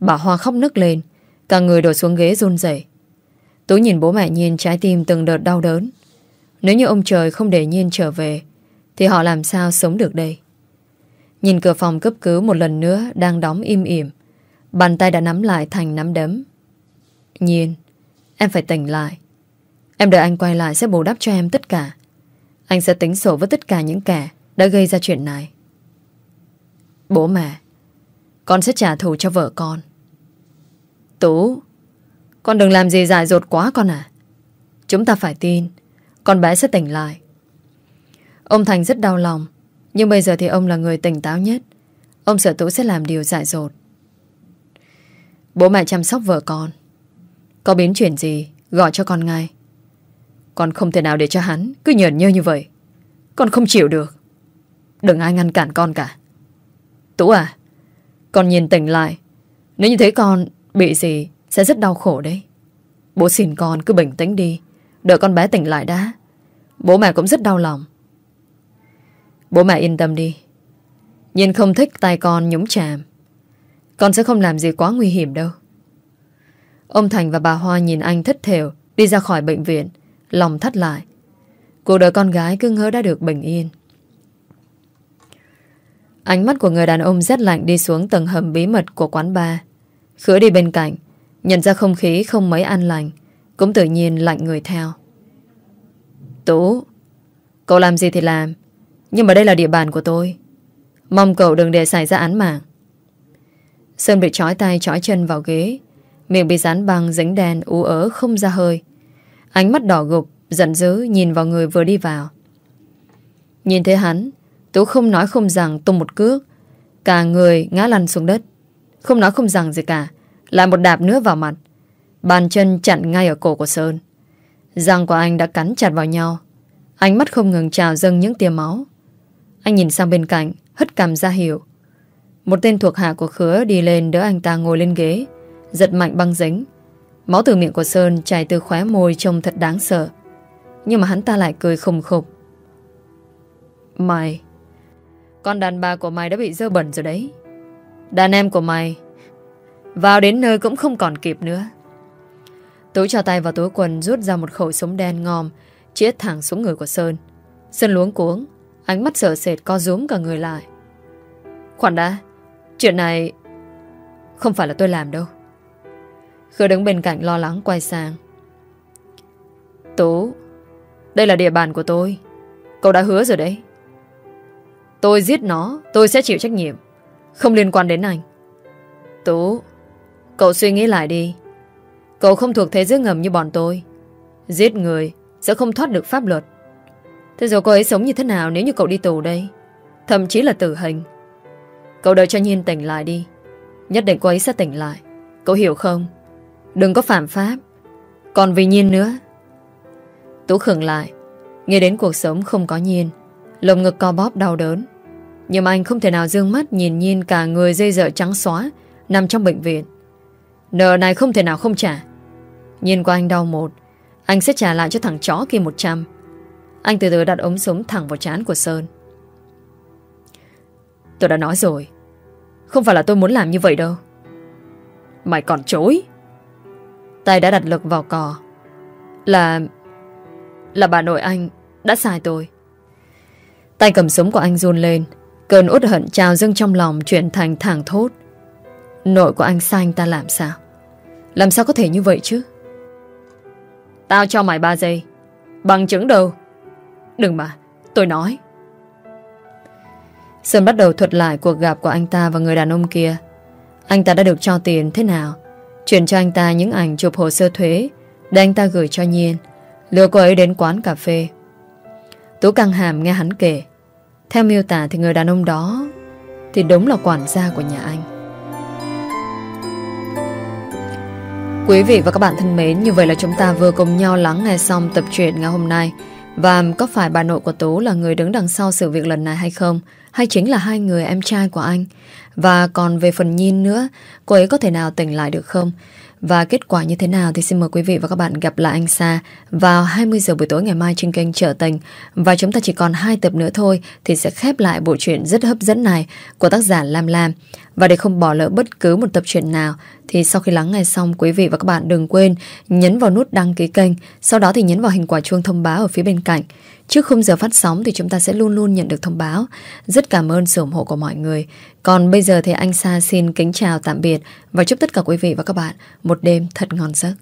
Bà Hoa khóc nức lên. Cả người đổ xuống ghế run rẩy. Tú nhìn bố mẹ nhìn trái tim từng đợt đau đớn. Nếu như ông trời không để Nhiên trở về, Thì họ làm sao sống được đây? Nhìn cửa phòng cấp cứu một lần nữa Đang đóng im ỉm, Bàn tay đã nắm lại thành nắm đấm. Nhiên, Em phải tỉnh lại. Em đợi anh quay lại sẽ bù đắp cho em tất cả. Anh sẽ tính sổ với tất cả những kẻ Đã gây ra chuyện này. Bố mẹ, Con sẽ trả thù cho vợ con. Tú, Con đừng làm gì dài dột quá con à. Chúng ta phải tin con bé sẽ tỉnh lại. Ông Thành rất đau lòng, Nhưng bây giờ thì ông là người tỉnh táo nhất. Ông sợ Tú sẽ làm điều dại dột. Bố mẹ chăm sóc vợ con. Có biến chuyển gì, Gọi cho con ngay. Con không thể nào để cho hắn cứ nhờn nhơ như vậy. Con không chịu được. Đừng ai ngăn cản con cả. Tú à Con nhìn tỉnh lại. Nếu như thế con bị gì, Sẽ rất đau khổ đấy. Bố xin con cứ bình tĩnh đi. Đợi con bé tỉnh lại đã. Bố mẹ cũng rất đau lòng. Bố mẹ yên tâm đi. Nhìn không thích tay con nhúng chàm. Con sẽ không làm gì quá nguy hiểm đâu. Ông Thành và bà Hoa nhìn anh thất thểu Đi ra khỏi bệnh viện Lòng thắt lại. Cuộc đời con gái cứ ngỡ đã được bình yên. Ánh mắt của người đàn ông rét lạnh đi xuống tầng hầm bí mật của quán bar. Khứa đi bên cạnh, nhận ra không khí không mấy an lành, cũng tự nhiên lạnh người theo. Tú, Cậu làm gì thì làm, Nhưng mà đây là địa bàn của tôi. Mong cậu đừng để xảy ra án mạng. Sơn bị trói tay trói chân vào ghế, Miệng bị dán băng dính đen ú ớ không ra hơi. Ánh mắt đỏ gục, Giận dữ nhìn vào người vừa đi vào. Nhìn thấy hắn, Tú không nói không rằng tung một cước, Cả người ngã lăn xuống đất. Không nói không rằng gì cả, Lại một đạp nữa vào mặt. Bàn chân chặn ngay ở cổ của Sơn. Răng của anh đã cắn chặt vào nhau. Ánh mắt không ngừng trào dâng những tia máu. Anh nhìn sang bên cạnh, Hất cằm ra hiểu Một tên thuộc hạ của khứa đi lên đỡ anh ta ngồi lên ghế, Giật mạnh băng dính. Máu từ miệng của Sơn chảy từ khóe môi Trông thật đáng sợ. Nhưng mà hắn ta lại cười khùng khục. Mày, Con đàn bà của mày đã bị dơ bẩn rồi đấy. Đàn em của mày Vào đến nơi cũng không còn kịp nữa. Tú cho tay vào túi quần rút ra một khẩu súng đen ngòm, Chiết thẳng xuống người của Sơn. Sơn luống cuống, Ánh mắt sợ sệt co rúm cả người lại. Khoan đã, Chuyện này Không phải là tôi làm đâu. Khứa đứng bên cạnh lo lắng quay sang. Tú, Đây là địa bàn của tôi. Cậu đã hứa rồi đấy. Tôi giết nó, Tôi sẽ chịu trách nhiệm, Không liên quan đến anh. Tú, Cậu suy nghĩ lại đi. Cậu không thuộc thế giới ngầm như bọn tôi. Giết người Sẽ không thoát được pháp luật. Thế rồi cô ấy sống như thế nào nếu như cậu đi tù đây? Thậm chí là tử hình. Cậu đợi cho Nhiên tỉnh lại đi. Nhất định cô ấy sẽ tỉnh lại. Cậu hiểu không? Đừng có phạm pháp. Còn vì Nhiên nữa. Tú khừng lại. Nghe đến cuộc sống không có Nhiên, Lồng ngực co bóp đau đớn. Nhưng mà anh không thể nào dương mắt nhìn Nhiên cả người dây dở trắng xóa Nằm trong bệnh viện. Nợ này không thể nào không trả. Nhìn qua anh đau một, Anh sẽ trả lại cho thằng chó kia 100 Anh từ từ đặt ống súng thẳng vào trán của Sơn. Tôi đã nói rồi, Không phải là tôi muốn làm như vậy đâu. Mày còn chối. Tay đã đặt lực vào cò. Là Là bà nội anh Đã sai tôi. Tay cầm súng của anh run lên, Cơn út hận trào dâng trong lòng Chuyển thành thẳng thốt. Nội của anh sai anh ta làm sao? Làm sao có thể như vậy chứ? Tao cho mày 3 giây. Bằng chứng đâu? Đừng mà, tôi nói. Sơn bắt đầu thuật lại cuộc gặp của anh ta và người đàn ông kia. Anh ta đã được cho tiền thế nào? Chuyển cho anh ta những ảnh chụp hồ sơ thuế Để anh ta gửi cho Nhiên. Lừa cô ấy đến quán cà phê. Tú căng hàm nghe hắn kể. Theo miêu tả thì người đàn ông đó Thì đúng là quản gia của nhà anh. Quý vị và các bạn thân mến, Như vậy là chúng ta vừa cùng nhau lắng nghe xong tập truyện ngày hôm nay Và có phải bà nội của Tú là người đứng đằng sau sự việc lần này hay không? Hay chính là hai người em trai của anh? Và còn về phần nhìn nữa, Cô ấy có thể nào tỉnh lại được không? Và kết quả như thế nào thì xin mời quý vị và các bạn gặp lại anh Sa vào 20 giờ buổi tối ngày mai trên kênh Trở Tình. Và chúng ta chỉ còn hai tập nữa thôi thì sẽ khép lại bộ truyện rất hấp dẫn này của tác giả Lam Lam. Và để không bỏ lỡ bất cứ một tập truyện nào thì sau khi lắng nghe xong quý vị và các bạn đừng quên nhấn vào nút đăng ký kênh, sau đó thì nhấn vào hình quả chuông thông báo ở phía bên cạnh. Trước khung giờ phát sóng thì chúng ta sẽ luôn luôn nhận được thông báo. Rất cảm ơn sự ủng hộ của mọi người. Còn bây giờ thì anh Sa xin kính chào tạm biệt và chúc tất cả quý vị và các bạn một đêm thật ngon giấc.